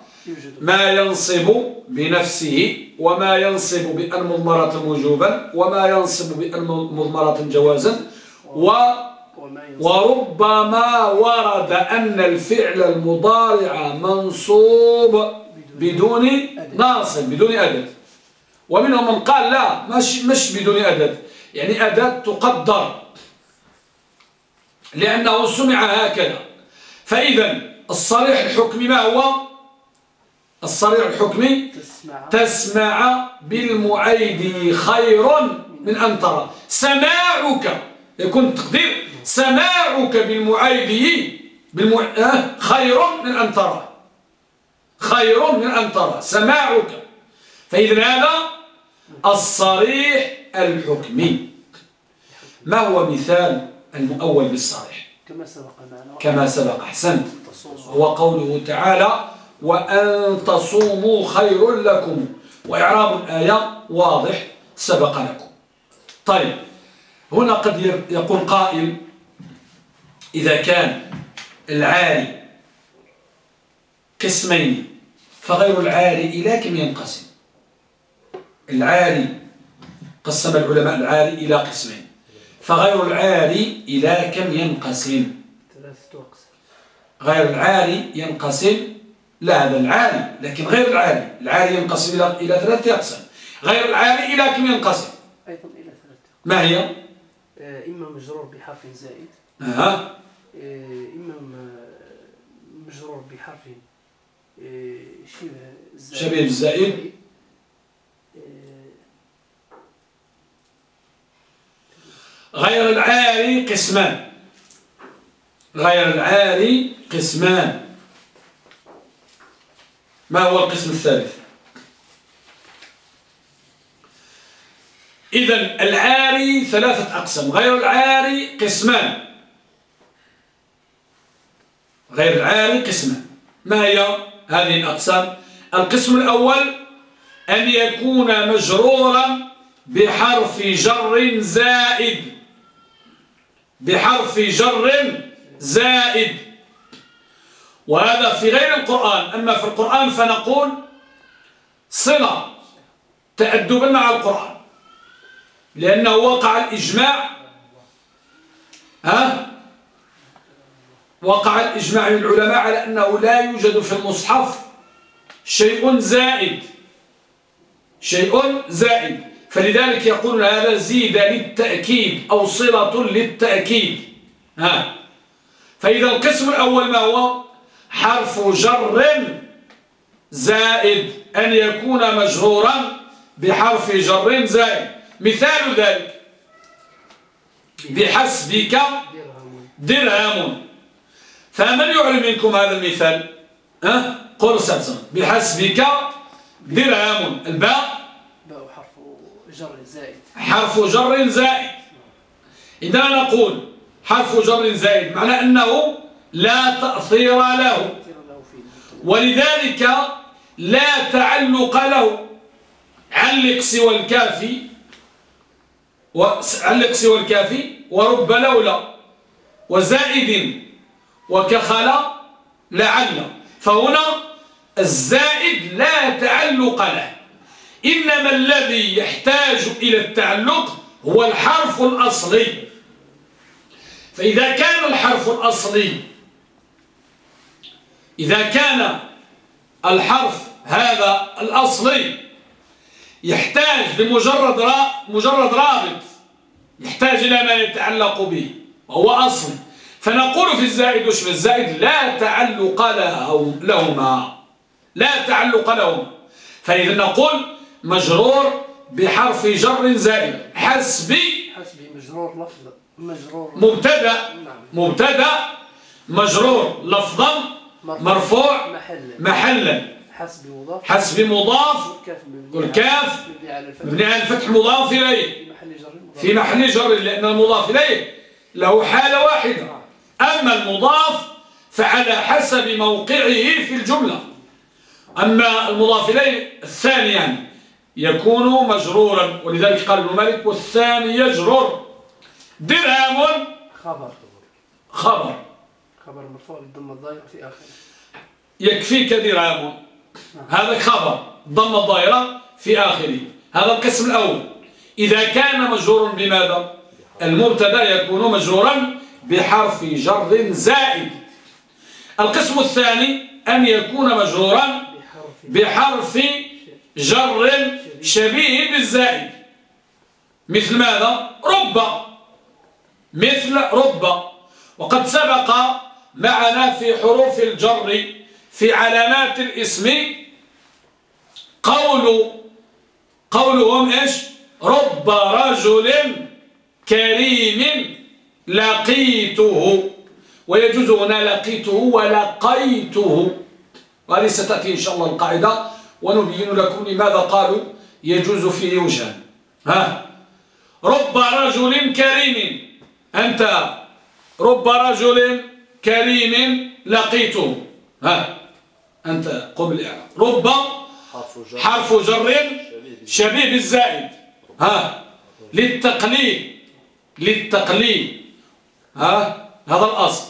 ما ينصب بنفسه وما ينصب بأن مضمرة وجوبا وما ينصب بأن مضمرة جوازا و وربما ورد أن الفعل المضارع منصوب بدون ناصب بدون أداة ومنهم من قال لا مش, مش بدون أداة يعني أداة تقدر. لأنه سمع هكذا. فإذا الصريح الحكمي ما هو؟ الصريح الحكمي تسمع. بالمعيد خير من أن ترى. سماعك يكون تقدير سماعك بالمعيد بالمع... آه، خير من أن ترى. خير من أن ترى. سماعك. فإذا هذا الصريح الحكمي. ما هو مثال المؤول بالصريح؟ كما سبق معنا. كما سبق أحسنت. هو قوله تعالى وأن تصوموا خير لكم. وإعراب الآية واضح سبق لكم. طيب هنا قد يقول قائل إذا كان العالي قسمين فغير العالي إلى كم ينقسم؟ العالي قسم العلماء العالي إلى قسمين. فغير العالي إلى كم ينقسم؟ غير العالي ينقسم لا هذا العالي لكن غير العالي. العالي ينقسم إلى إلى ثلاثة أقسام. غير العالي إلى كم ينقسم؟ أيضا إلى ثلاثة. ما هي؟ آه، إما مجرور بحرف زائد. أه. إما مجرور بحرف آه، شبه زائد. شبه الزائد. غير العالي قسمان. غير العالي قسمان. ما هو القسم الثالث؟ إذا العاري ثلاثة أقسام غير العاري قسمان. غير العاري قسمان. ما هي هذه الأقسام؟ القسم الأول أن يكون مجرورا بحرف جر زائد. بحرف جر زائد. وهذا في غير القرآن. أما في القرآن فنقول صلة تأدبا مع القرآن. لأنه وقع الإجماع. ها؟ وقع الإجماع من العلماء على أنه لا يوجد في المصحف شيء زائد. شيء زائد. فلذلك يقول هذا زيد للتأكيد أو صلة للتأكيد. ها؟ فإذا القسم الأول ما هو؟ حرف جر زائد أن يكون مجرورا بحرف جر زائد. مثال ذلك بحسبك درهم. فمن يعلم منكم هذا المثال؟ أه؟ قل سبسا بحسبك درهم. الباء؟ باء حرف جر زائد. حرف جر زائد. إذا نقول حرف جر زائد معنى أنه لا تأثير له. ولذلك لا تعلق له. علق سوى الكافي علق سوى الكافي ورب لولا وزائد وكخلا لعل. فهنا الزائد لا تعلق له. إنما الذي يحتاج إلى التعلق هو الحرف الأصلي. فإذا كان الحرف الأصلي إذا كان الحرف هذا الأصلي يحتاج لمجرد را مجرد رابط يحتاج إلى ما يتعلق به وهو أصل. فنقول في الزائد وش في الزائد؟ لا تعلق لهما. لا تعلق لهما فإذا نقول مجرور بحرف جر زائد. حسبي. حسبي مجرور لفظ مجرور. مبتدأ. نعم. مبتدأ. مجرور لفظا. مرفوع محلا. محلا. حسب مضاف. حسب مضاف. والكاف مبني على الفتح. مضاف إليه. في محل جر لأن المضاف إليه. له حالة واحدة. أما المضاف فعلى حسب موقعه في الجملة. أما المضاف إليه الثاني يعني يكون مجرورا. ولذلك قال ابن مالك والثاني يجرر درهم خبر. خبر. خبر مرفوع بالضم الظاهرة في آخره. يكفيك درهم هذا خبر ضم الظاهرة في آخره. هذا القسم الأول. إذا كان مجرورا بماذا؟ المبتدا يكون مجرورا بحرف جر زائد. القسم الثاني أن يكون مجرورا بحرف جر شبيه بالزائد. مثل ماذا؟ رب. مثل رب. وقد سبق معنا في حروف الجر في علامات الاسم قول قولهم إيش؟ رب رجل كريم لقيته. ويجوز هنا لقيته ولقيته. وهذه ستأتي إن شاء الله القاعدة. ونبين لكم لماذا قالوا يجوز فيه وجهان ها؟ رب رجل كريم. أنت رب رجل كريم لقيته ها أنت قم الإعراب رب حرف جر. شبيه بالزائد. ها للتقليل. للتقليل. ها هذا الأصل.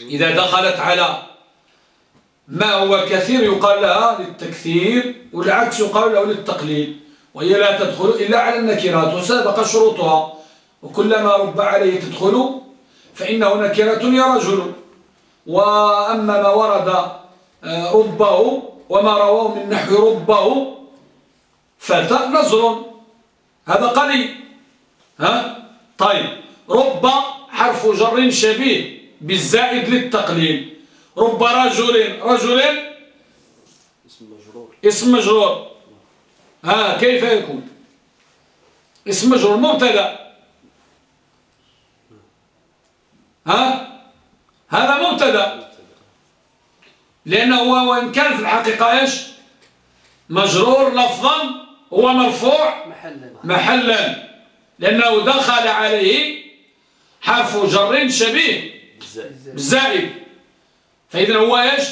إذا دخلت على ما هو كثير يقال لها للتكثير والعكس يقال له للتقليل. وهي لا تدخل إلا على النكرات وسابق شروطها. وكلما رب عليه تدخل فإنه نكرة يا رجل. وأما ما ورد آه، ربه وما رواه من نحو ربه فتى نظر هذا قليل ها؟ طيب. رب حرف جر شبيه بالزائد للتقليل. رب رجل رجل اسم مجرور. اسم مجرور. ها كيف يكون؟ اسم مجرور مبتدا. ها؟ هذا مبتدا. لأنه وإن كان في الحقيقة إيش؟ مجرور لفظا هو مرفوع محلا. محلا. لأنه دخل عليه حرف جر شبيه. بالزائد فإذا هو إيش؟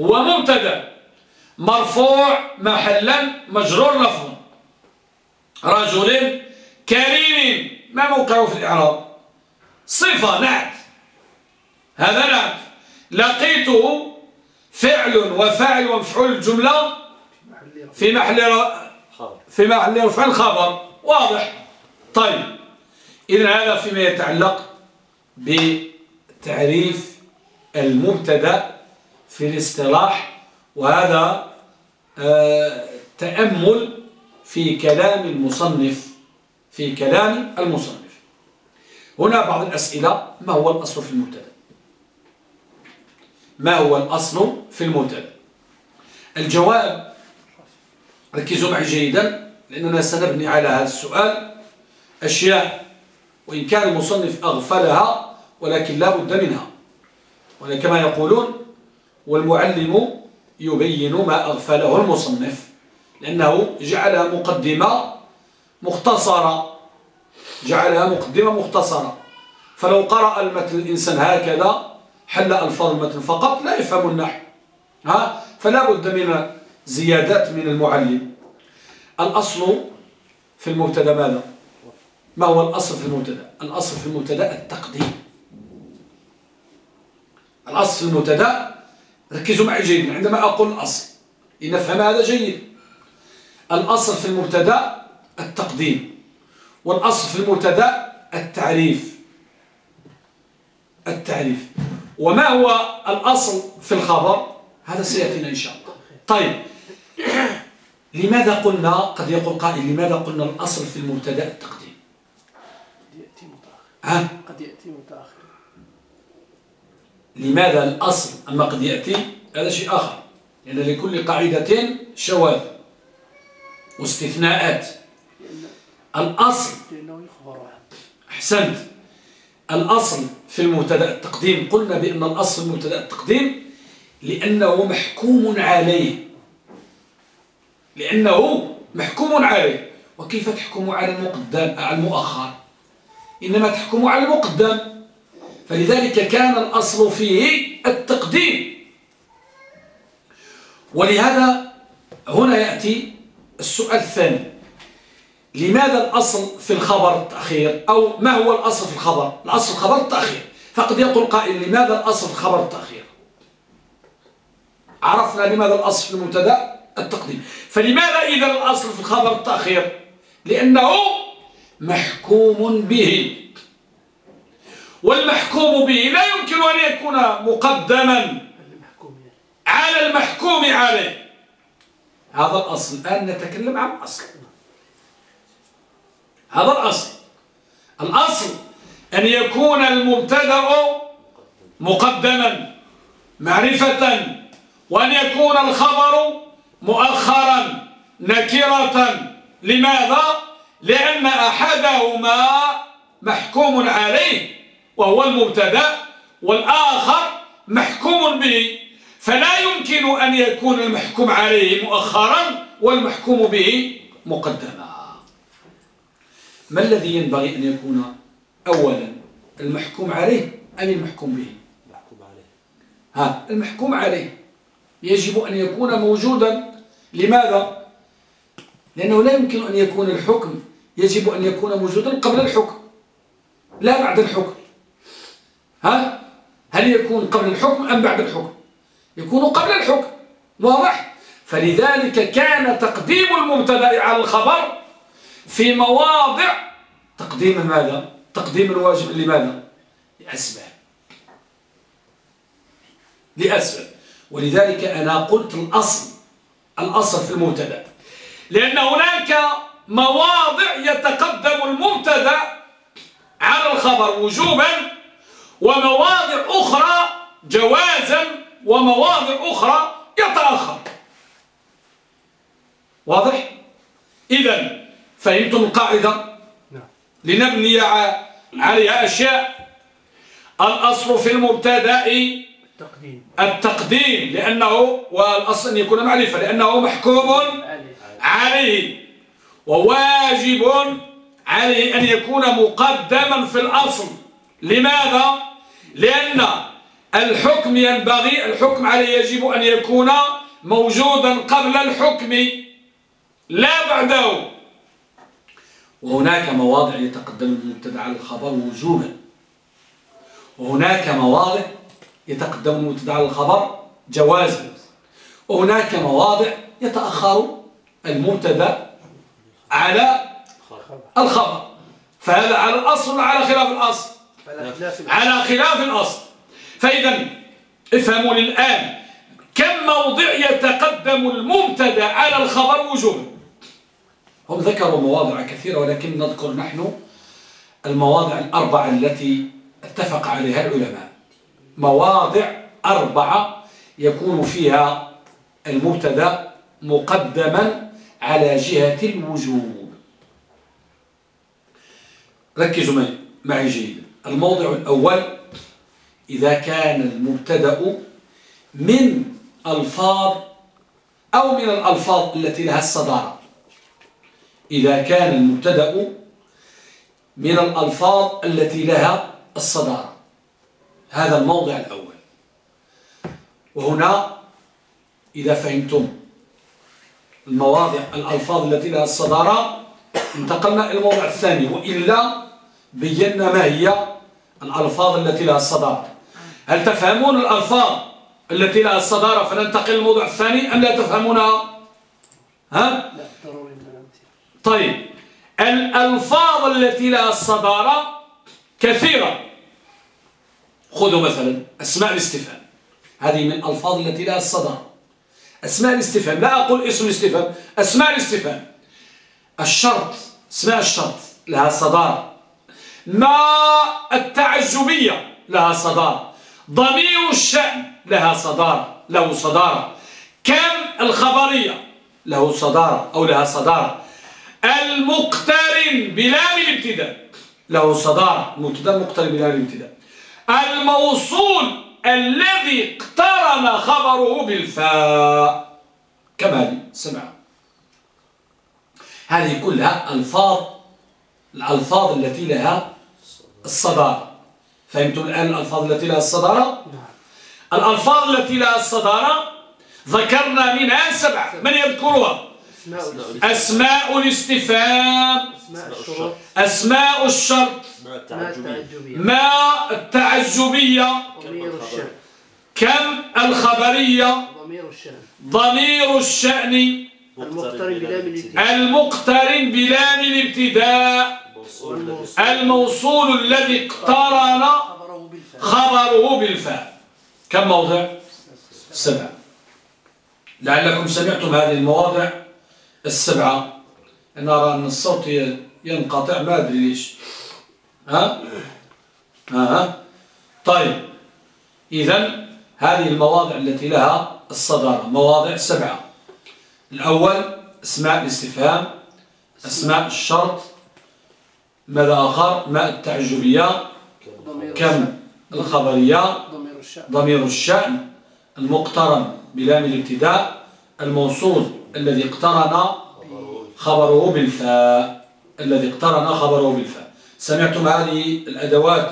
هو مبتدا. مرفوع محلا مجرور لفظا. رجل كريم. ما موقعه في الإعراب؟ صفة نعت. هذا نعت لقيته فعل وفاعل ومفعول الجملة في محل في محل رفع الخبر. واضح. طيب. إذن هذا فيما يتعلق بتعريف المبتدأ في الاصطلاح وهذا آه، تأمل في كلام المصنف في كلام المصنف. هنا بعض الأسئلة ما هو الأصل في المبتدأ؟ ما هو الأصل في المبتدا الجواب ركزوا معي جيدا لأننا سنبني على هذا السؤال. أشياء وإن كان المصنف أغفلها ولكن لا بد منها. وكما يقولون والمعلم يبين ما أغفله المصنف لأنه جعلها مقدمة مختصرة جعلها مقدمة مختصرة فلو قرأ المثل الإنسان هكذا حل ألفاظ المتن فقط لا يفهم النحو. ها؟ فلا بد من زيادات من المعلم. الأصل في المبتدأ ماذا؟ ما هو الأصل في المبتدأ؟ الأصل في المبتدأ التقديم. الأصل في المبتدأ ركزوا معي جيدا عندما أقول الأصل لنفهم هذا جيد. الأصل في المبتدأ التقديم والأصل في المبتدأ التعريف. التعريف. وما هو الأصل في الخبر؟ هذا سيأتينا إن شاء الله. طيب. لماذا قلنا قد يقول قائل لماذا قلنا الأصل في المبتدأ التقديم؟ قد يأتي متأخر. ها؟ قد يأتي متأخر. لماذا الأصل؟ أما قد يأتي هذا شيء آخر. لأن يعني لكل قاعدة شواذ واستثناءات. الأصل أحسنت. الأصل في المبتدأ التقديم. قلنا بأن الأصل المبتدا التقديم لأنه محكوم عليه. لأنه محكوم عليه. وكيف تحكم على المقدم على المؤخر؟ إنما تحكم على المقدم. فلذلك كان الأصل فيه التقديم. ولهذا هنا يأتي السؤال الثاني. لماذا الأصل في الخبر التأخير؟ أو ما هو الأصل في الخبر؟ الأصل في الخبر التأخير. فقد يقول قائل لماذا الأصل في الخبر التأخير؟ عرفنا لماذا الأصل في المبتدأ التقديم. فلماذا إذا الأصل في الخبر التأخير؟ لأنه محكوم به. والمحكوم به لا يمكن أن يكون مقدما على المحكوم عليه. هذا الأصل. الآن نتكلم عن الأصل. هذا الأصل. الأصل أن يكون المبتدأ مقدما معرفة وأن يكون الخبر مؤخرا نكرة. لماذا؟ لأن أحدهما محكوم عليه وهو المبتدأ والآخر محكوم به. فلا يمكن أن يكون المحكوم عليه مؤخرا والمحكوم به مقدما. ما الذي ينبغي أن يكون أولا؟ المحكوم عليه أم المحكوم به؟ المحكوم عليه. ها المحكوم عليه. يجب أن يكون موجودا. لماذا؟ لأنه لا يمكن أن يكون الحكم. يجب أن يكون موجودا قبل الحكم لا بعد الحكم. ها هل يكون قبل الحكم أم بعد الحكم؟ يكون قبل الحكم واضح؟ فلذلك كان تقديم المبتدأ على الخبر في مواضع. تقديم ماذا؟ تقديم الواجب لماذا؟ لأسباب. لأسباب. ولذلك أنا قلت الأصل الأصل في المبتدا. لأن هناك مواضع يتقدم المبتدا على الخبر وجوبا ومواضع أخرى جوازا ومواضع أخرى يتأخر. واضح؟ إذا فهمتم القاعدة؟ نعم. لنبني عليها أشياء. الأصل في المبتدأ التقديم. التقديم لأنه والأصل أن يكون معرفة لأنه محكوم عليه. وواجب عليه أن يكون مقدما في الأصل. لماذا؟ لأن الحكم ينبغي الحكم عليه يجب أن يكون موجودا قبل الحكم لا بعده. وهناك مواضع يتقدم المبتدا على الخبر وجوبا. وهناك مواضع يتقدم المبتدا على الخبر جوازا وهناك مواضع يتأخر المبتدأ على الخبر. فهذا على الأصل على خلاف الأصل. على خلاف الأصل. فإذا افهموا الآن كم موضع يتقدم المبتدأ على الخبر وجوبا. هم ذكروا مواضع كثيرة ولكن نذكر نحن المواضع الأربعة التي اتفق عليها العلماء. مواضع أربعة يكون فيها المبتدا مقدما على جهة الوجوب ركزوا معي جيدا الموضع الأول إذا كان المبتدا من ألفاظ أو من الألفاظ التي لها الصدارة. إذا كان المبتدأ من الألفاظ التي لها الصدارة. هذا الموضع الأول. وهنا إذا فهمتم المواضع الألفاظ التي لها الصدارة انتقلنا إلى الموضع الثاني. وإلا بينا ما هي الألفاظ التي لها الصدارة. هل تفهمون الألفاظ التي لها الصدارة فننتقل للموضوع الثاني أم لا تفهمونها؟ ها؟ طيب الألفاظ التي لها الصدارة كثيرة. خذوا مثلا أسماء الاستفهام. هذه من الألفاظ التي لها الصدارة. أسماء الاستفهام لا أقول اسم الاستفهام أسماء الاستفهام. الشرط اسماء الشرط لها صدارة. ما التعجبية لها صدارة. ضمير الشأن لها صدارة له صدارة. كم الخبرية له صدارة أو لها صدارة. المقترن بلام الابتداء. له صدارة المبتدا مقترن بلام الابتداء. الموصول الذي اقترن خبره بالفاء. كما سمع هذه كلها ألفاظ الألفاظ التي لها الصدارة. فهمتم الآن الألفاظ التي لها الصدارة؟ نعم. الألفاظ التي لها الصدارة ذكرنا منها سبعة. من يذكرها؟ أسماء الاستفهام. أسماء الشرط. ما ما التعجبي التعجبية؟ كم الخبرية؟ ضمير الشأن. ضمير الشأن. المقترن بلام الابتداء. الموصول الذي اقترن. خبره بالفاء. كم موضع؟ سبعة لعلكم سمعتم هذه المواضع. السبعة. أنا أرى أن الصوت ينقطع ما أدري ليش. ها؟ ها طيب. إذا هذه المواضع التي لها الصدارة. مواضع سبعة. الأول أسماء الاستفهام أسماء الشرط ماذا آخر؟ ما التعجبية كم؟ الخبرية ضمير الشأن. ضمير الشأن المقترن بلام الابتداء الموصول الذي اقترن خبره بالفاء. الذي اقترن خبره بالفاء. سمعتم هذه الأدوات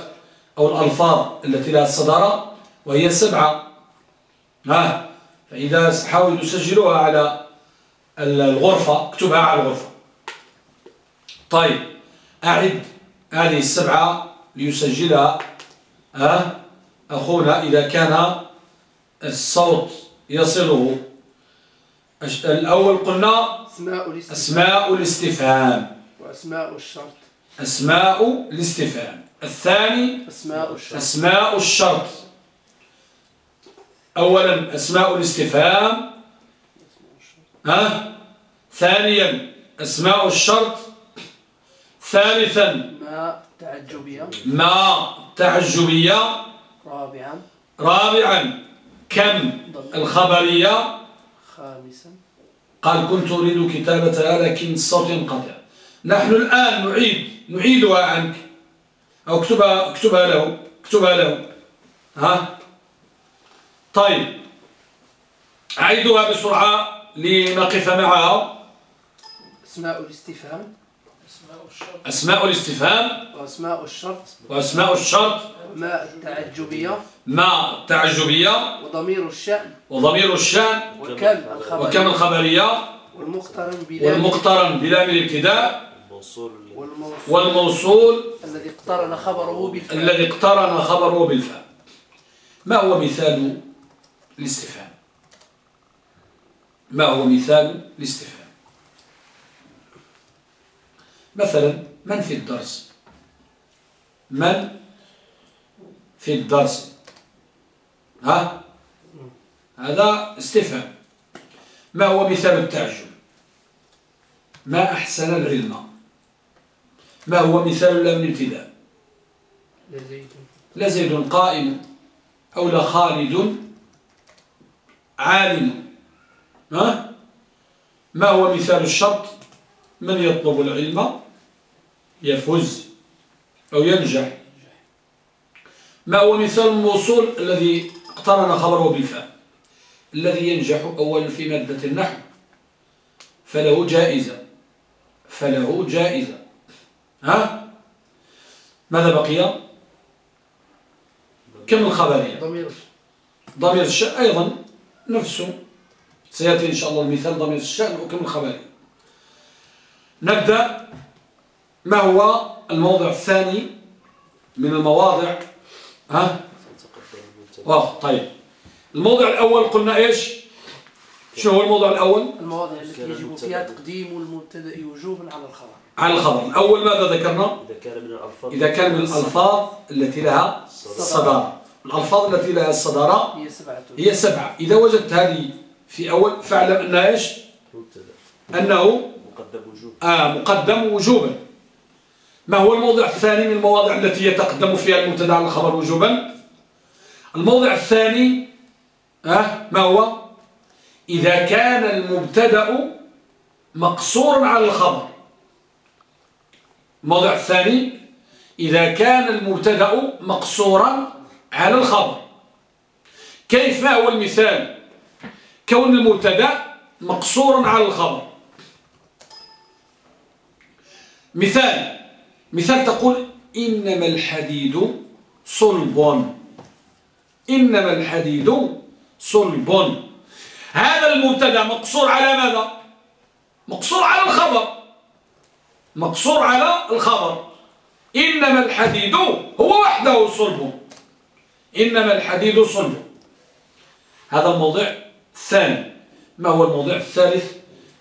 أو الألفاظ التي لها الصدارة وهي سبعة. ها؟ فإذا حاولوا تسجلوها على الغرفة اكتبها على الغرفة. طيب أعد هذه السبعة ليسجلها. ها؟ أخونا إذا كان الصوت يصله. الأول قلنا أسماء الاستفهام. أسماء الاستفهام. وأسماء الشرط. أسماء الاستفهام. الثاني أسماء الشرط. أسماء الشرط. أولا أسماء الاستفهام. ها؟ ثانيا أسماء الشرط. ثالثا ما تعجبية. ما تعجبية. رابعا رابعا كم؟ الخبرية. خامسا. قال كنت أريد كتابتها لكن الصوت ينقطع نحن الآن نعيد نعيدها عنك. أو اكتبها, اكتبها له اكتبها له. ها؟ طيب. أعيدها بسرعة لنقف معها. أسماء الاستفهام. أسماء الاستفهام. وأسماء الشرط. وأسماء الشرط. ما التعجبية؟ ما التعجبية؟ وضمير الشأن. وضمير الشأن. وكم الخبر وكم الخبرية؟ والمقترن بلام والمقترن بلام الابتداء موصول والموصول. والموصول. الذي اقترن خبره بالفعل. الذي اقترن خبره بالفاء ما هو مثال الاستفهام؟ ما هو مثال الاستفهام؟ مثلا من في الدرس؟ من في الدرس. ها؟ هذا استفهام. ما هو مثال التعجب؟ ما أحسن العلم؟ ما هو مثال لام الابتداء؟ لزيد قائم أو لا خالد عالم. ها؟ ما هو مثال الشرط؟ من يطلب العلم؟ يفوز أو ينجح. ما هو مثال الموصول الذي اقترن خبره بالفاء الذي ينجح أولا في مادة النحو. فله جائزة. فله جائزة. ها؟ ماذا بقي؟ كم الخبرية؟ ضمير. ضمير الشأن. أيضا نفسه سيأتي إن شاء الله المثال ضمير الشأن وكم الخبر نبدأ. ما هو الموضع الثاني من المواضع ها؟ واضح. طيب. الموضع الأول قلنا إيش؟ شنو هو الموضع الأول؟ المواضع التي يجب فيها تقديم المبتدأ وجوبا على الخبر. على الخبر. الأول ماذا ذكرنا؟ إذا كان من الألفاظ إذا كان من الألفاظ التي لها الصدارة الألفاظ التي لها الصدارة هي سبعة. هي سبعة. إذا وجدت هذه في أول فاعلم أنها إيش؟ مبتدأ. أنه مقدم وجوب. آه مقدم وجوبا. ما هو الموضع الثاني من المواضع التي يتقدم فيها المبتدا على الخبر وجوبا؟ الموضع الثاني آه ما هو؟ إذا كان المبتدأ مقصورا على الخبر. الموضع الثاني إذا كان المبتدأ مقصورا على الخبر. كيف؟ ما هو المثال؟ كون المبتدأ مقصورا على الخبر. مثال مثال تقول إنما الحديد صلب إنما الحديد صلب هذا المبتدا مقصور على ماذا؟ مقصور على الخبر. مقصور على الخبر. إنما الحديد هو وحده صلب. إنما الحديد صلب. هذا الموضع الثاني. ما هو الموضع الثالث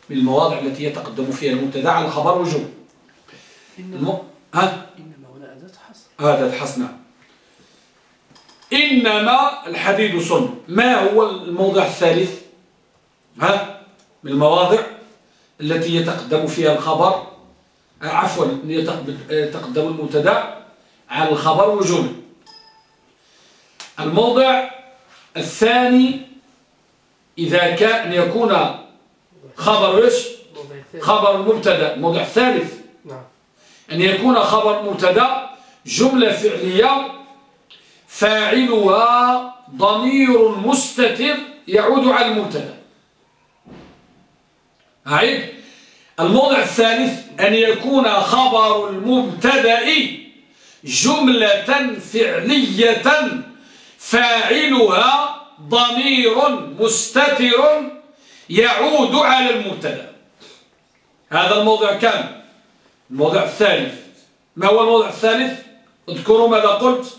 من المواضع التي يتقدم فيها المبتدا؟ على الخبر وجوب ها؟ إنما هنا أداة حصر هذا تحسنا إنما الحديد صلب. ما هو الموضع الثالث؟ ها؟ من المواضع التي يتقدم فيها الخبر. آه، عفوا يتقدم المبتدأ على الخبر وجوبا الموضع الثاني إذا كان يكون خبر الثاني خبر المبتدأ. الموضع الثالث نعم أن يكون خبر مبتدأ جملة فعلية فاعلها ضمير مستتر يعود على المبتدأ. أعيد. الموضع الثالث أن يكون خبر المبتدأ جملة فعلية فاعلها ضمير مستتر يعود على المبتدأ. هذا الموضع كم الموضع الثالث. ما هو الموضع الثالث؟ اذكروا ماذا قلت.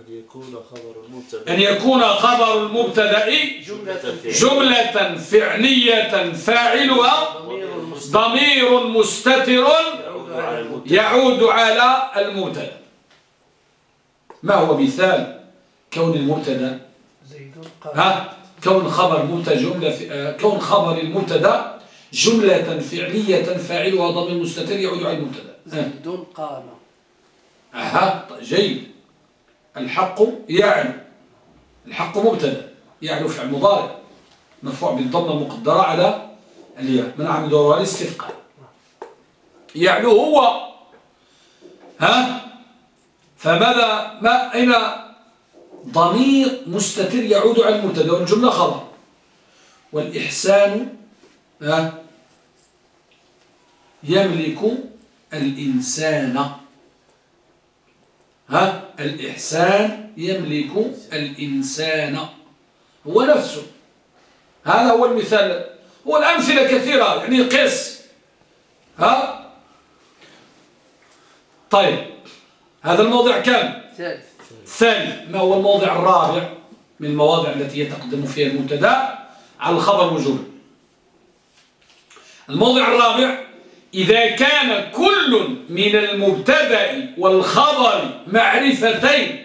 أن يكون خبر المبتدأ. أن يكون خبر المبتدأ جملة فعلية. فاعلها ضمير مستتر يعود على المبتدأ. يعود على المبتدا ما هو مثال كون المبتدأ؟ ها؟ كون خبر مبتدا جملة آه، كون خبر المبتدأ جملة فعلية فاعلها ضمير مستتر يعود على المبتدا. زيد قام أها جيد. الحق يعلو. الحق مبتدا. يعلو فعل مضارع. مرفوع بالضمه المقدرة على الياء. من دورها الاستثقال. يعلو هو. ها؟ فماذا؟ ما؟ أين؟ ضمير مستتر يعود على المبتدا. والجملة خبر. والإحسان ها؟ يملك الإنسان. ها؟ الإحسان يملك الإنسان. هو نفسه. هذا هو المثال. هو الأمثلة كثيرة يعني قس ها؟ طيب هذا الموضع كم؟ ثالث. الثاني ما هو الموضع الرابع من المواضع التي يتقدم فيها المبتدا؟ على الخبر وجوبا الموضع الرابع إذا كان كل من المبتدأ والخبر معرفتين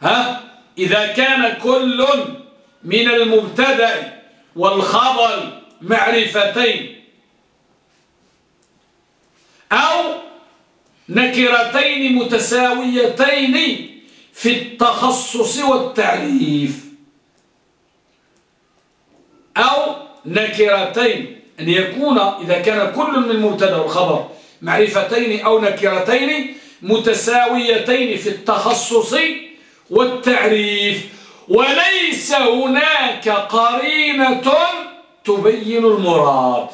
ها؟ إذا كان كل من المبتدأ والخبر معرفتين أو نكرتين متساويتين في التخصص والتعريف أو نكرتين أن يكون إذا كان كل من المبتدا والخبر معرفتين أو نكرتين متساويتين في التخصص والتعريف وليس هناك قرينة تبين المراد.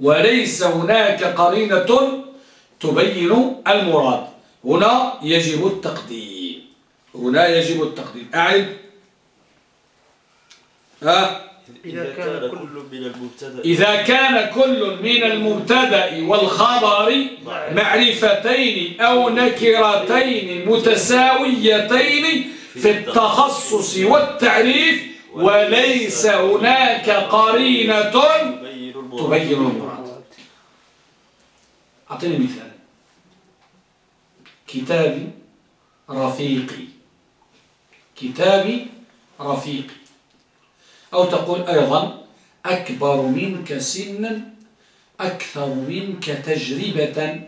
وليس هناك قرينة تبين المراد. هنا يجب التقديم. هنا يجب التقديم. أعد. ها؟ إذا كان كل من المبتدأ. إذا كان كل من المبتدأ والخبر معرفتين أو نكرتين متساويتين في التخصص والتعريف وليس هناك قرينة تبين المراد. أعطيني مثال. كتابي رفيقي. كتابي رفيقي. أو تقول أيضا أكبر منك سنا أكثر منك تجربة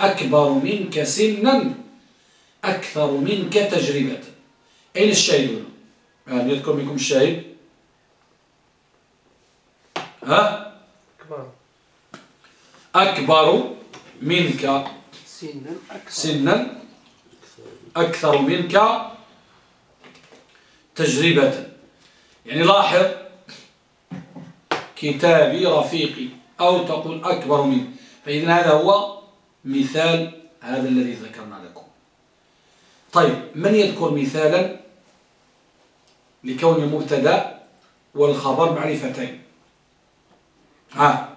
أكبر منك سنا أكثر منك تجربة. أين الشاهد هنا؟ يعني يذكر منكم الشاهد. ها؟ كبار أكبر منك سنا أكثر سنا أكثر منك تجربة. يعني لاحظ كتابي رفيقي أو تقول أكبر منه فإذا هذا هو مثال هذا الذي ذكرنا لكم. طيب من يذكر مثالا لكون المبتدا والخبر معرفتين؟ ها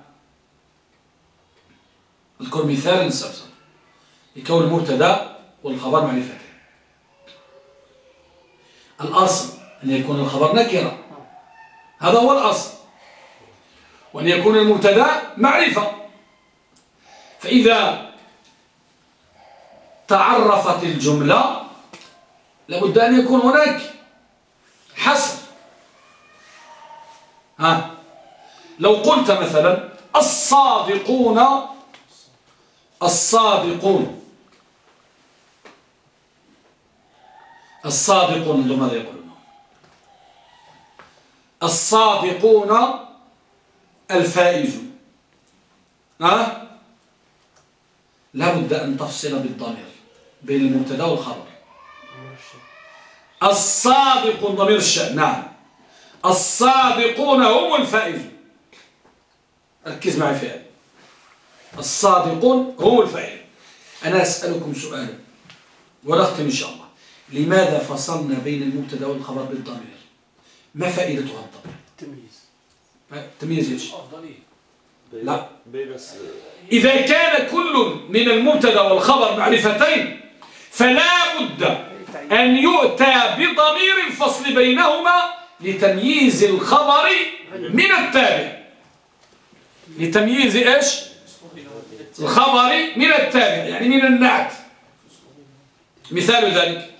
اذكر مثالا سبسا لكون المبتدا والخبر معرفتين. الأصل أن يكون الخبر نكرة. هذا هو الأصل. وأن يكون المبتدأ معرفة. فإذا تعرفت الجملة لابد أن يكون هناك حصر ها؟ لو قلت مثلا الصادقون الصادقون. الصادقون ماذا يقولون؟ الصادقون الفائزون ها؟ لا بد أن تفصل بالضمير بين المبتدا والخبر. الصادق ضمير الشأن نعم. الصادقون هم الفائزون ركز معي في هذا. الصادقون هم الفائزون أنا أسألكم سؤالا ونختم إن شاء الله. لماذا فصلنا بين المبتدا والخبر بالضمير؟ ما فائدتها؟ تمييز إيش أفضلية بين- لا. إذا كان كل من المبتدأ والخبر معرفتين فلا بد أن يؤتى بضمير الفصل بينهما لتمييز الخبر من التابع. لتمييز إيش؟ الخبر من التابع يعني من النعت. مثال ذلك.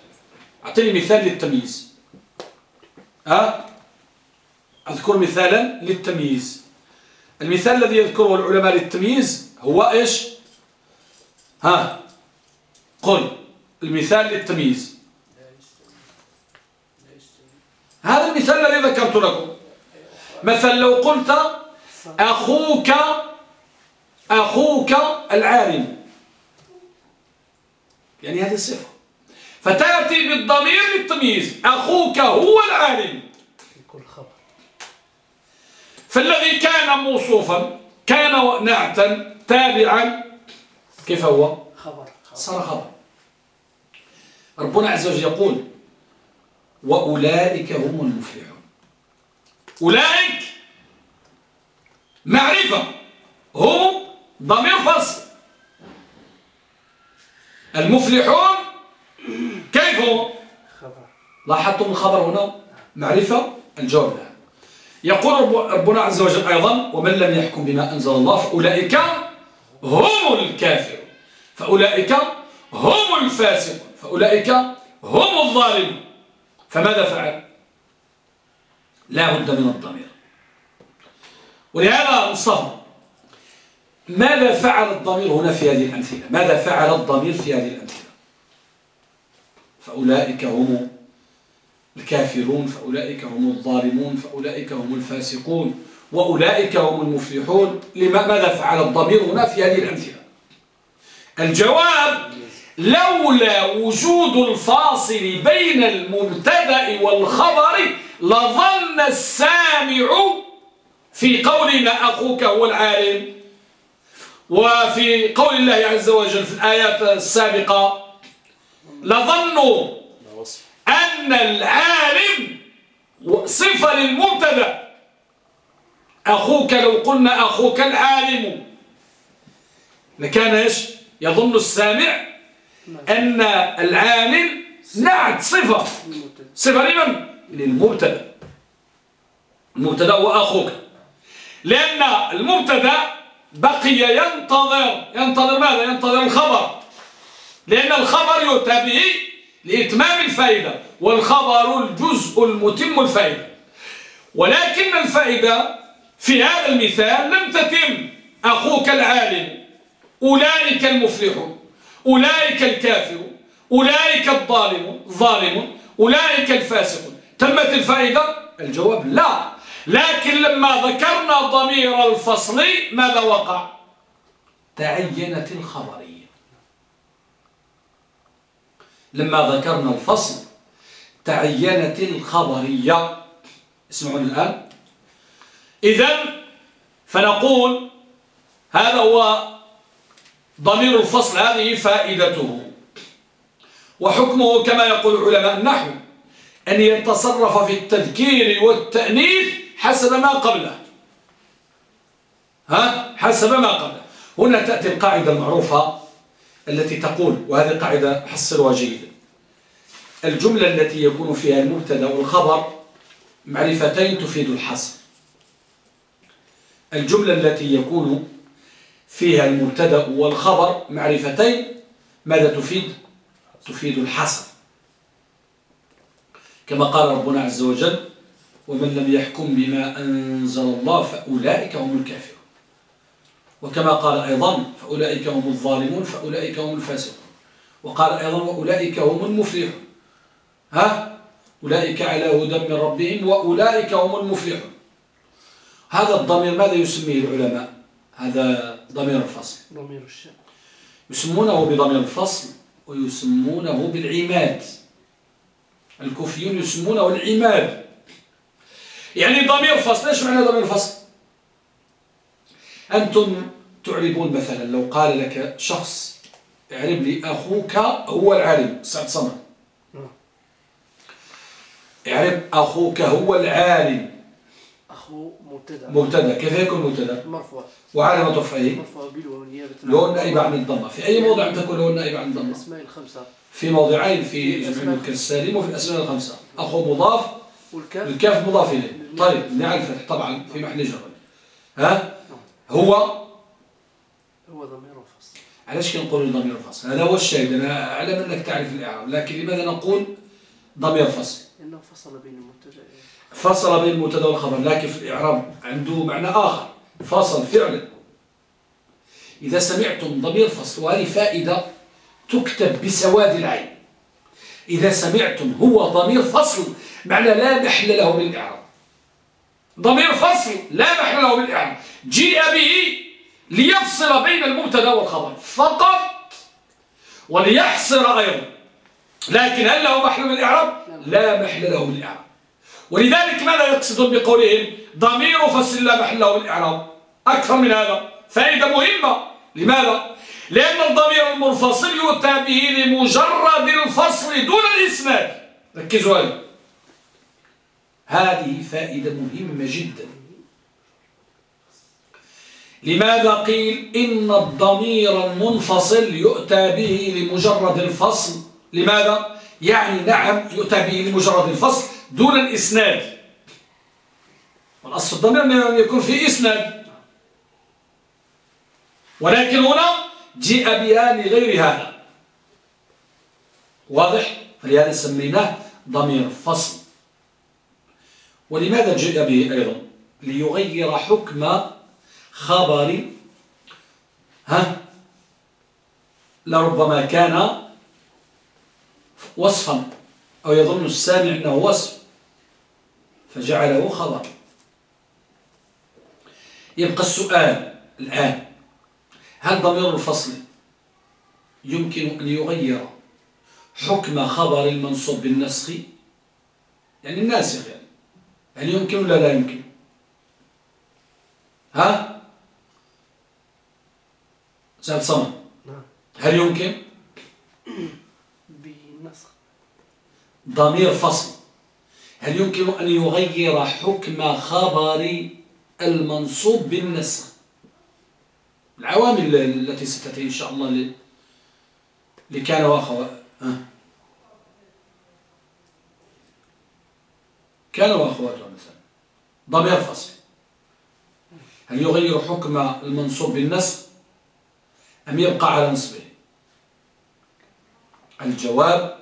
أعطيني مثال للتمييز. ها؟ أذكر مثالا للتمييز. المثال الذي يذكره العلماء للتمييز هو إيش؟ ها قل. المثال للتمييز. هذا المثال الذي ذكرت لكم. مثلا لو قلت أخوك أخوك العالم. يعني هذه الصفة فتأتي بالضمير للتمييز. أخوك هو العالم. فالذي كان موصوفا كان نعتا تابعا كيف هو؟ خبر. صار خبر. ربنا عز وجل يقول وأولئك هم المفلحون. أولئك معرفة هم ضمير فصل المفلحون كيف هم خبر. لاحظتم الخبر هنا؟ معرفة الجواب لا يقول رب- ربنا عز وجل أيضا ومن لم يحكم بما أنزل الله فأولئك هم الكافرون. فأولئك هم الفاسقون. فأولئك هم الظالمون. فماذا فعل؟ لا بد من الضمير. ولهذا مصطفى ماذا فعل الضمير هنا في هذه الأمثلة؟ ماذا فعل الضمير في هذه الأمثلة؟ فأولئك هم الكافرون فأولئك هم الظالمون فأولئك هم الفاسقون وأولئك هم المفلحون. لما ماذا فعل الضمير هنا في هذه الأمثلة؟ الجواب لولا وجود الفاصل بين المبتدأ والخبر لظن السامع في قولنا أخوك هو العالم. وفي قول الله عز وجل في الآيات السابقة لظنوا أن العالم صفة للمبتدأ. أخوك لو قلنا أخوك العالم. لكان إيش؟ يظن السامع أن العالم نعت صفة. صفة لمن؟ للمبتدأ. المبتدأ هو أخوك. لأن المبتدأ بقي ينتظر. ينتظر ماذا؟ ينتظر الخبر. لأن الخبر يؤتى به لإتمام الفائدة والخبر الجزء المتم الفائدة. ولكن الفائدة في هذا المثال لم تتم. أخوك العالم أولئك المفلحون أولئك الكافر أولئك الظالم ظالم أولئك الفاسقون. تمت الفائدة؟ الجواب لا. لكن لما ذكرنا ضمير الفصل ماذا وقع؟ تعينت الخبرية لما ذكرنا الفصل تعينت الخبرية. اسمعون الآن. إذا فنقول هذا هو ضمير الفصل هذه فائدته. وحكمه كما يقول علماء النحو أن يتصرف في التذكير والتأنيث حسب ما قبله. ها؟ حسب ما قبله. هنا تأتي القاعدة المعروفة. التي تقول وهذه قاعدة حصلها جيدا الجملة التي يكون فيها المبتدأ والخبر معرفتين تفيد الحصر. الجملة التي يكون فيها المبتدأ والخبر معرفتين ماذا تفيد؟ تفيد الحصر. كما قال ربنا عز وجل ومن لم يحكم بما أنزل الله فأولئك هم الكافرون. وكما قال أيضا فأولئك هم الظالمون فأولئك هم الفاسقون. وقال أيضا وأولئك هم المفلحون. ها؟ أولئك على هدى من ربهم وأولئك هم المفلحون. هذا الضمير ماذا يسميه العلماء؟ هذا ضمير الفصل. ضمير الشأن يسمونه بضمير الفصل ويسمونه بالعماد. الكوفيون يسمونه العماد. يعني ضمير فصل إيش معنى ضمير فصل أنتم تعربون مثلا لو قال لك شخص اعرب لي أخوك هو العالم سعد صمد اعرب أخوك هو العالم. أخو مبتدأ. مبتدأ. كيف يكون مبتدأ؟ مرفوع. وعلامة رفعه مرفوع بالواو نيابة لو النائب عن الضمة. في أي موضع تكون له النائب عن الضمة؟ الأسماء الخمسة. في موضعين في جمع المذكر السالم وفي الأسماء الخمسة. أخو مضاف والكاف. الكاف مضاف إليه. طيب الفتح طبعا في محل جر. ها؟ هو هو ضمير الفصل. علاش كنقول ضمير الفصل؟ هذا هو الشاهد. أنا أعلم أنك تعرف الإعراب لكن لماذا نقول ضمير فصل لأنه فصل بين المبتدأ. فصل بين المبتدأ والخبر لكن في الإعراب عنده معنى آخر. فصل فعلا. إذا سمعتم ضمير فصل وهذه فائدة تكتب بسواد العين. إذا سمعتم هو ضمير فصل معنى لا محل له بالإعراب. ضمير فصل لا محل له بالإعراب. جيء به ليفصل بين المبتدأ والخبر. فقط وليحصر أيضا. لكن هل له محل بالإعراب لا محل له بالإعراب ولذلك ماذا يقصدون بقولهم؟ ضمير فصل لا محل له بالإعراب أكثر من هذا. فائدة مهمة. لماذا؟ لأن الضمير المنفصل يؤتى به لمجرد الفصل دون الإسناد. ركزوا هذه هذه فائدة مهمة جدا. لماذا قيل إن الضمير المنفصل يؤتى به لمجرد الفصل؟ لماذا؟ يعني نعم يؤتى به لمجرد الفصل دون الإسناد. والأصل الضمير يكون فيه إسناد. ولكن هنا جيء بها لغير هذا. واضح؟ فلهذا سميناه ضمير فصل. ولماذا جاء به أيضا؟ ليغير حكم خبر ها؟ لربما كان وصفا أو يظن السامع أنه وصف فجعله خبر. يبقى السؤال الآن هل ضمير الفصل يمكن أن يغير حكم خبر المنصوب بالنسخ؟ يعني الناسخ يعني هل يمكن ولا لا يمكن؟ ها؟ سعد صمد نعم. هل يمكن؟ نسخ ضمير فصل. هل يمكن أن يغير حكم خبر المنصوب بالنسخ؟ العوامل التي ستأتي إن شاء الله لكان وأخوة كان وأخواته مثلا. ضمير فصل. هل يغير حكم المنصوب بالنسخ؟ أم يبقى على نصبه؟ الجواب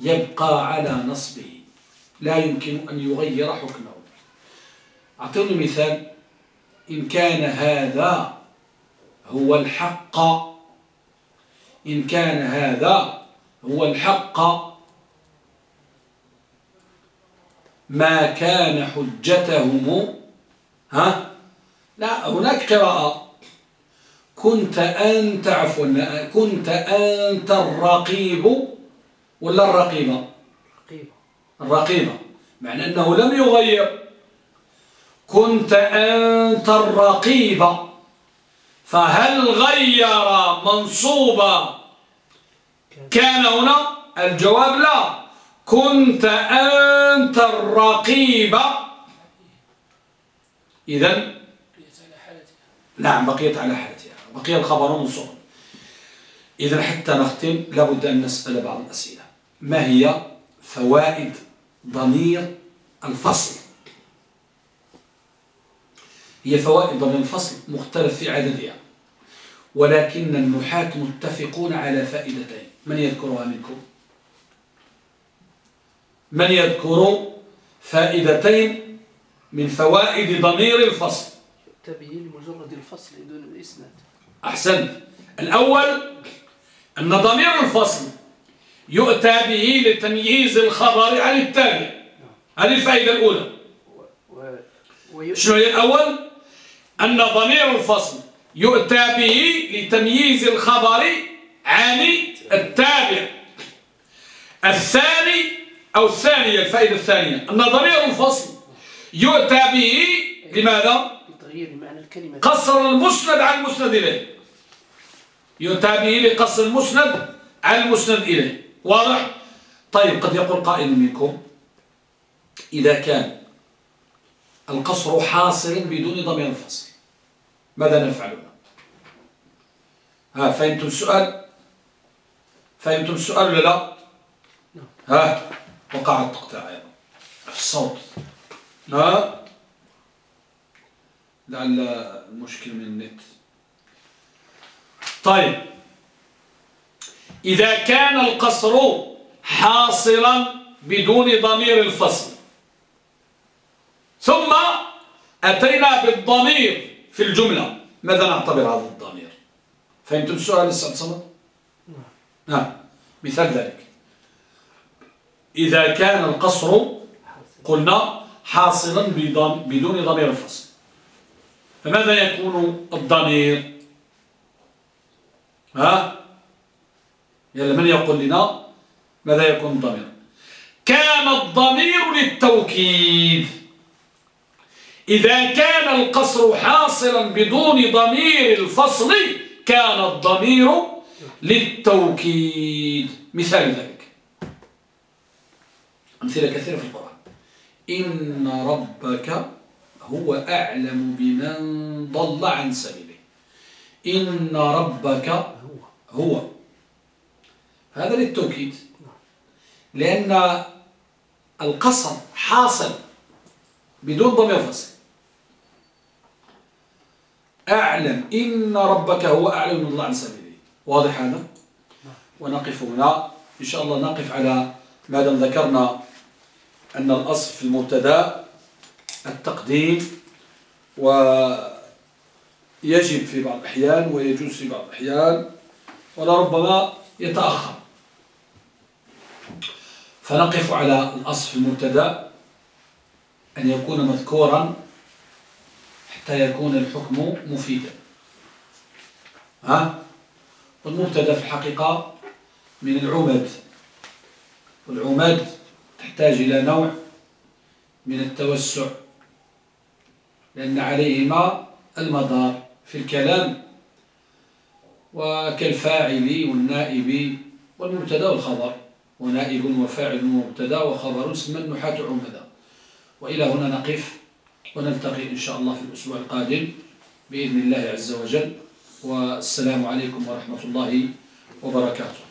يبقى على نصبه. لا يمكن أن يغير حكمه. أعطوني مثال. إن كان هذا هو الحق إن كان هذا هو الحق ما كان حجتهم ها؟ لا هناك قراءة. كنت أنت عفوا كنت أنت الرقيب ولا الرقيبة؟ رقيبة. الرقيبة. معنى أنه لم يغير. كنت أنت الرقيبة فهل غير منصوبا كان هنا؟ الجواب لا. كنت أنت الرقيبة إذن نعم بقيت على حالتها بقي الخبر منصوب إذا حتى نختم لابد أن نسأل بعض الأسئلة. ما هي فوائد ضمير الفصل؟ هي فوائد ضمير الفصل مختلف في عددها. ولكن النحاة متفقون على فائدتين. من يذكرها منكم؟ من يذكر فائدتين من فوائد ضمير الفصل؟ تبيين مجرد الفصل دون الإسناد. أحسنت. الأول أن ضمير الفصل يؤتى به لتمييز الخبر عن التابع هذه الفائدة الأولى. شنو هي الأول؟ أن ضمير الفصل يؤتى به لتمييز الخبر عن التابع. الثاني أو الثانية الفائدة الثانية. أن ضمير الفصل يؤتى به لماذا؟ لتغيير معنى الكلمة قصر المسند عن المسند إليه. يؤتى به لقصر المسند عن المسند إليه. واضح؟ طيب قد يقول قائل منكم إذا كان القصر حاصل بدون ضمير الفصل ماذا نفعل؟ ها فهمتم السؤال؟ فهمتم السؤال ولا لا؟ نعم. ها وقع التقطيع أيضا. الصوت ها؟ لعل المشكل من النت. طيب. إذا كان القصر حاصلا بدون ضمير الفصل ثم أتينا بالضمير في الجملة ماذا نعتبر هذا الضمير؟ فهمتم السؤال السؤال صمت نعم. مثال ذلك. إذا كان القصر قلنا حاصلا بدون ضمير الفصل. فماذا يكون الضمير؟ ها؟ يلا من يقول لنا؟ ماذا يكون الضمير؟ كان الضمير للتوكيد. إذا كان القصر حاصلا بدون ضمير الفصل كان الضمير للتوكيد. مثال ذلك. أمثلة كثيرة في القرآن. إن ربك هو أعلم بمن ضل عن سبيله. إن ربك هو. هذا للتوكيد. لأن القصر حاصل بدون ضمير فصل أعلم إن ربك هو أعلم من الله عن سبيله. واضح هذا؟ ونقف هنا. إن شاء الله نقف على ما دام ذكرنا أن الأصل في المبتدأ التقديم ويجب في بعض الأحيان ويجوز في بعض الأحيان ولربما يتأخر. فنقف على الأصل في المبتدا أن يكون مذكورا حتى يكون الحكم مفيدا. ها؟ والمبتدا في الحقيقة من العمد. والعمد تحتاج إلى نوع من التوسع. لأن عليهما المدار في الكلام وكالفاعل والنائب والمبتدا والخبر. ونائب وفاعل ومبتدا وخبر اسم النحاة عمدا. وإلى هنا نقف ونلتقي إن شاء الله في الأسبوع القادم بإذن الله عز وجل. والسلام عليكم ورحمة الله وبركاته.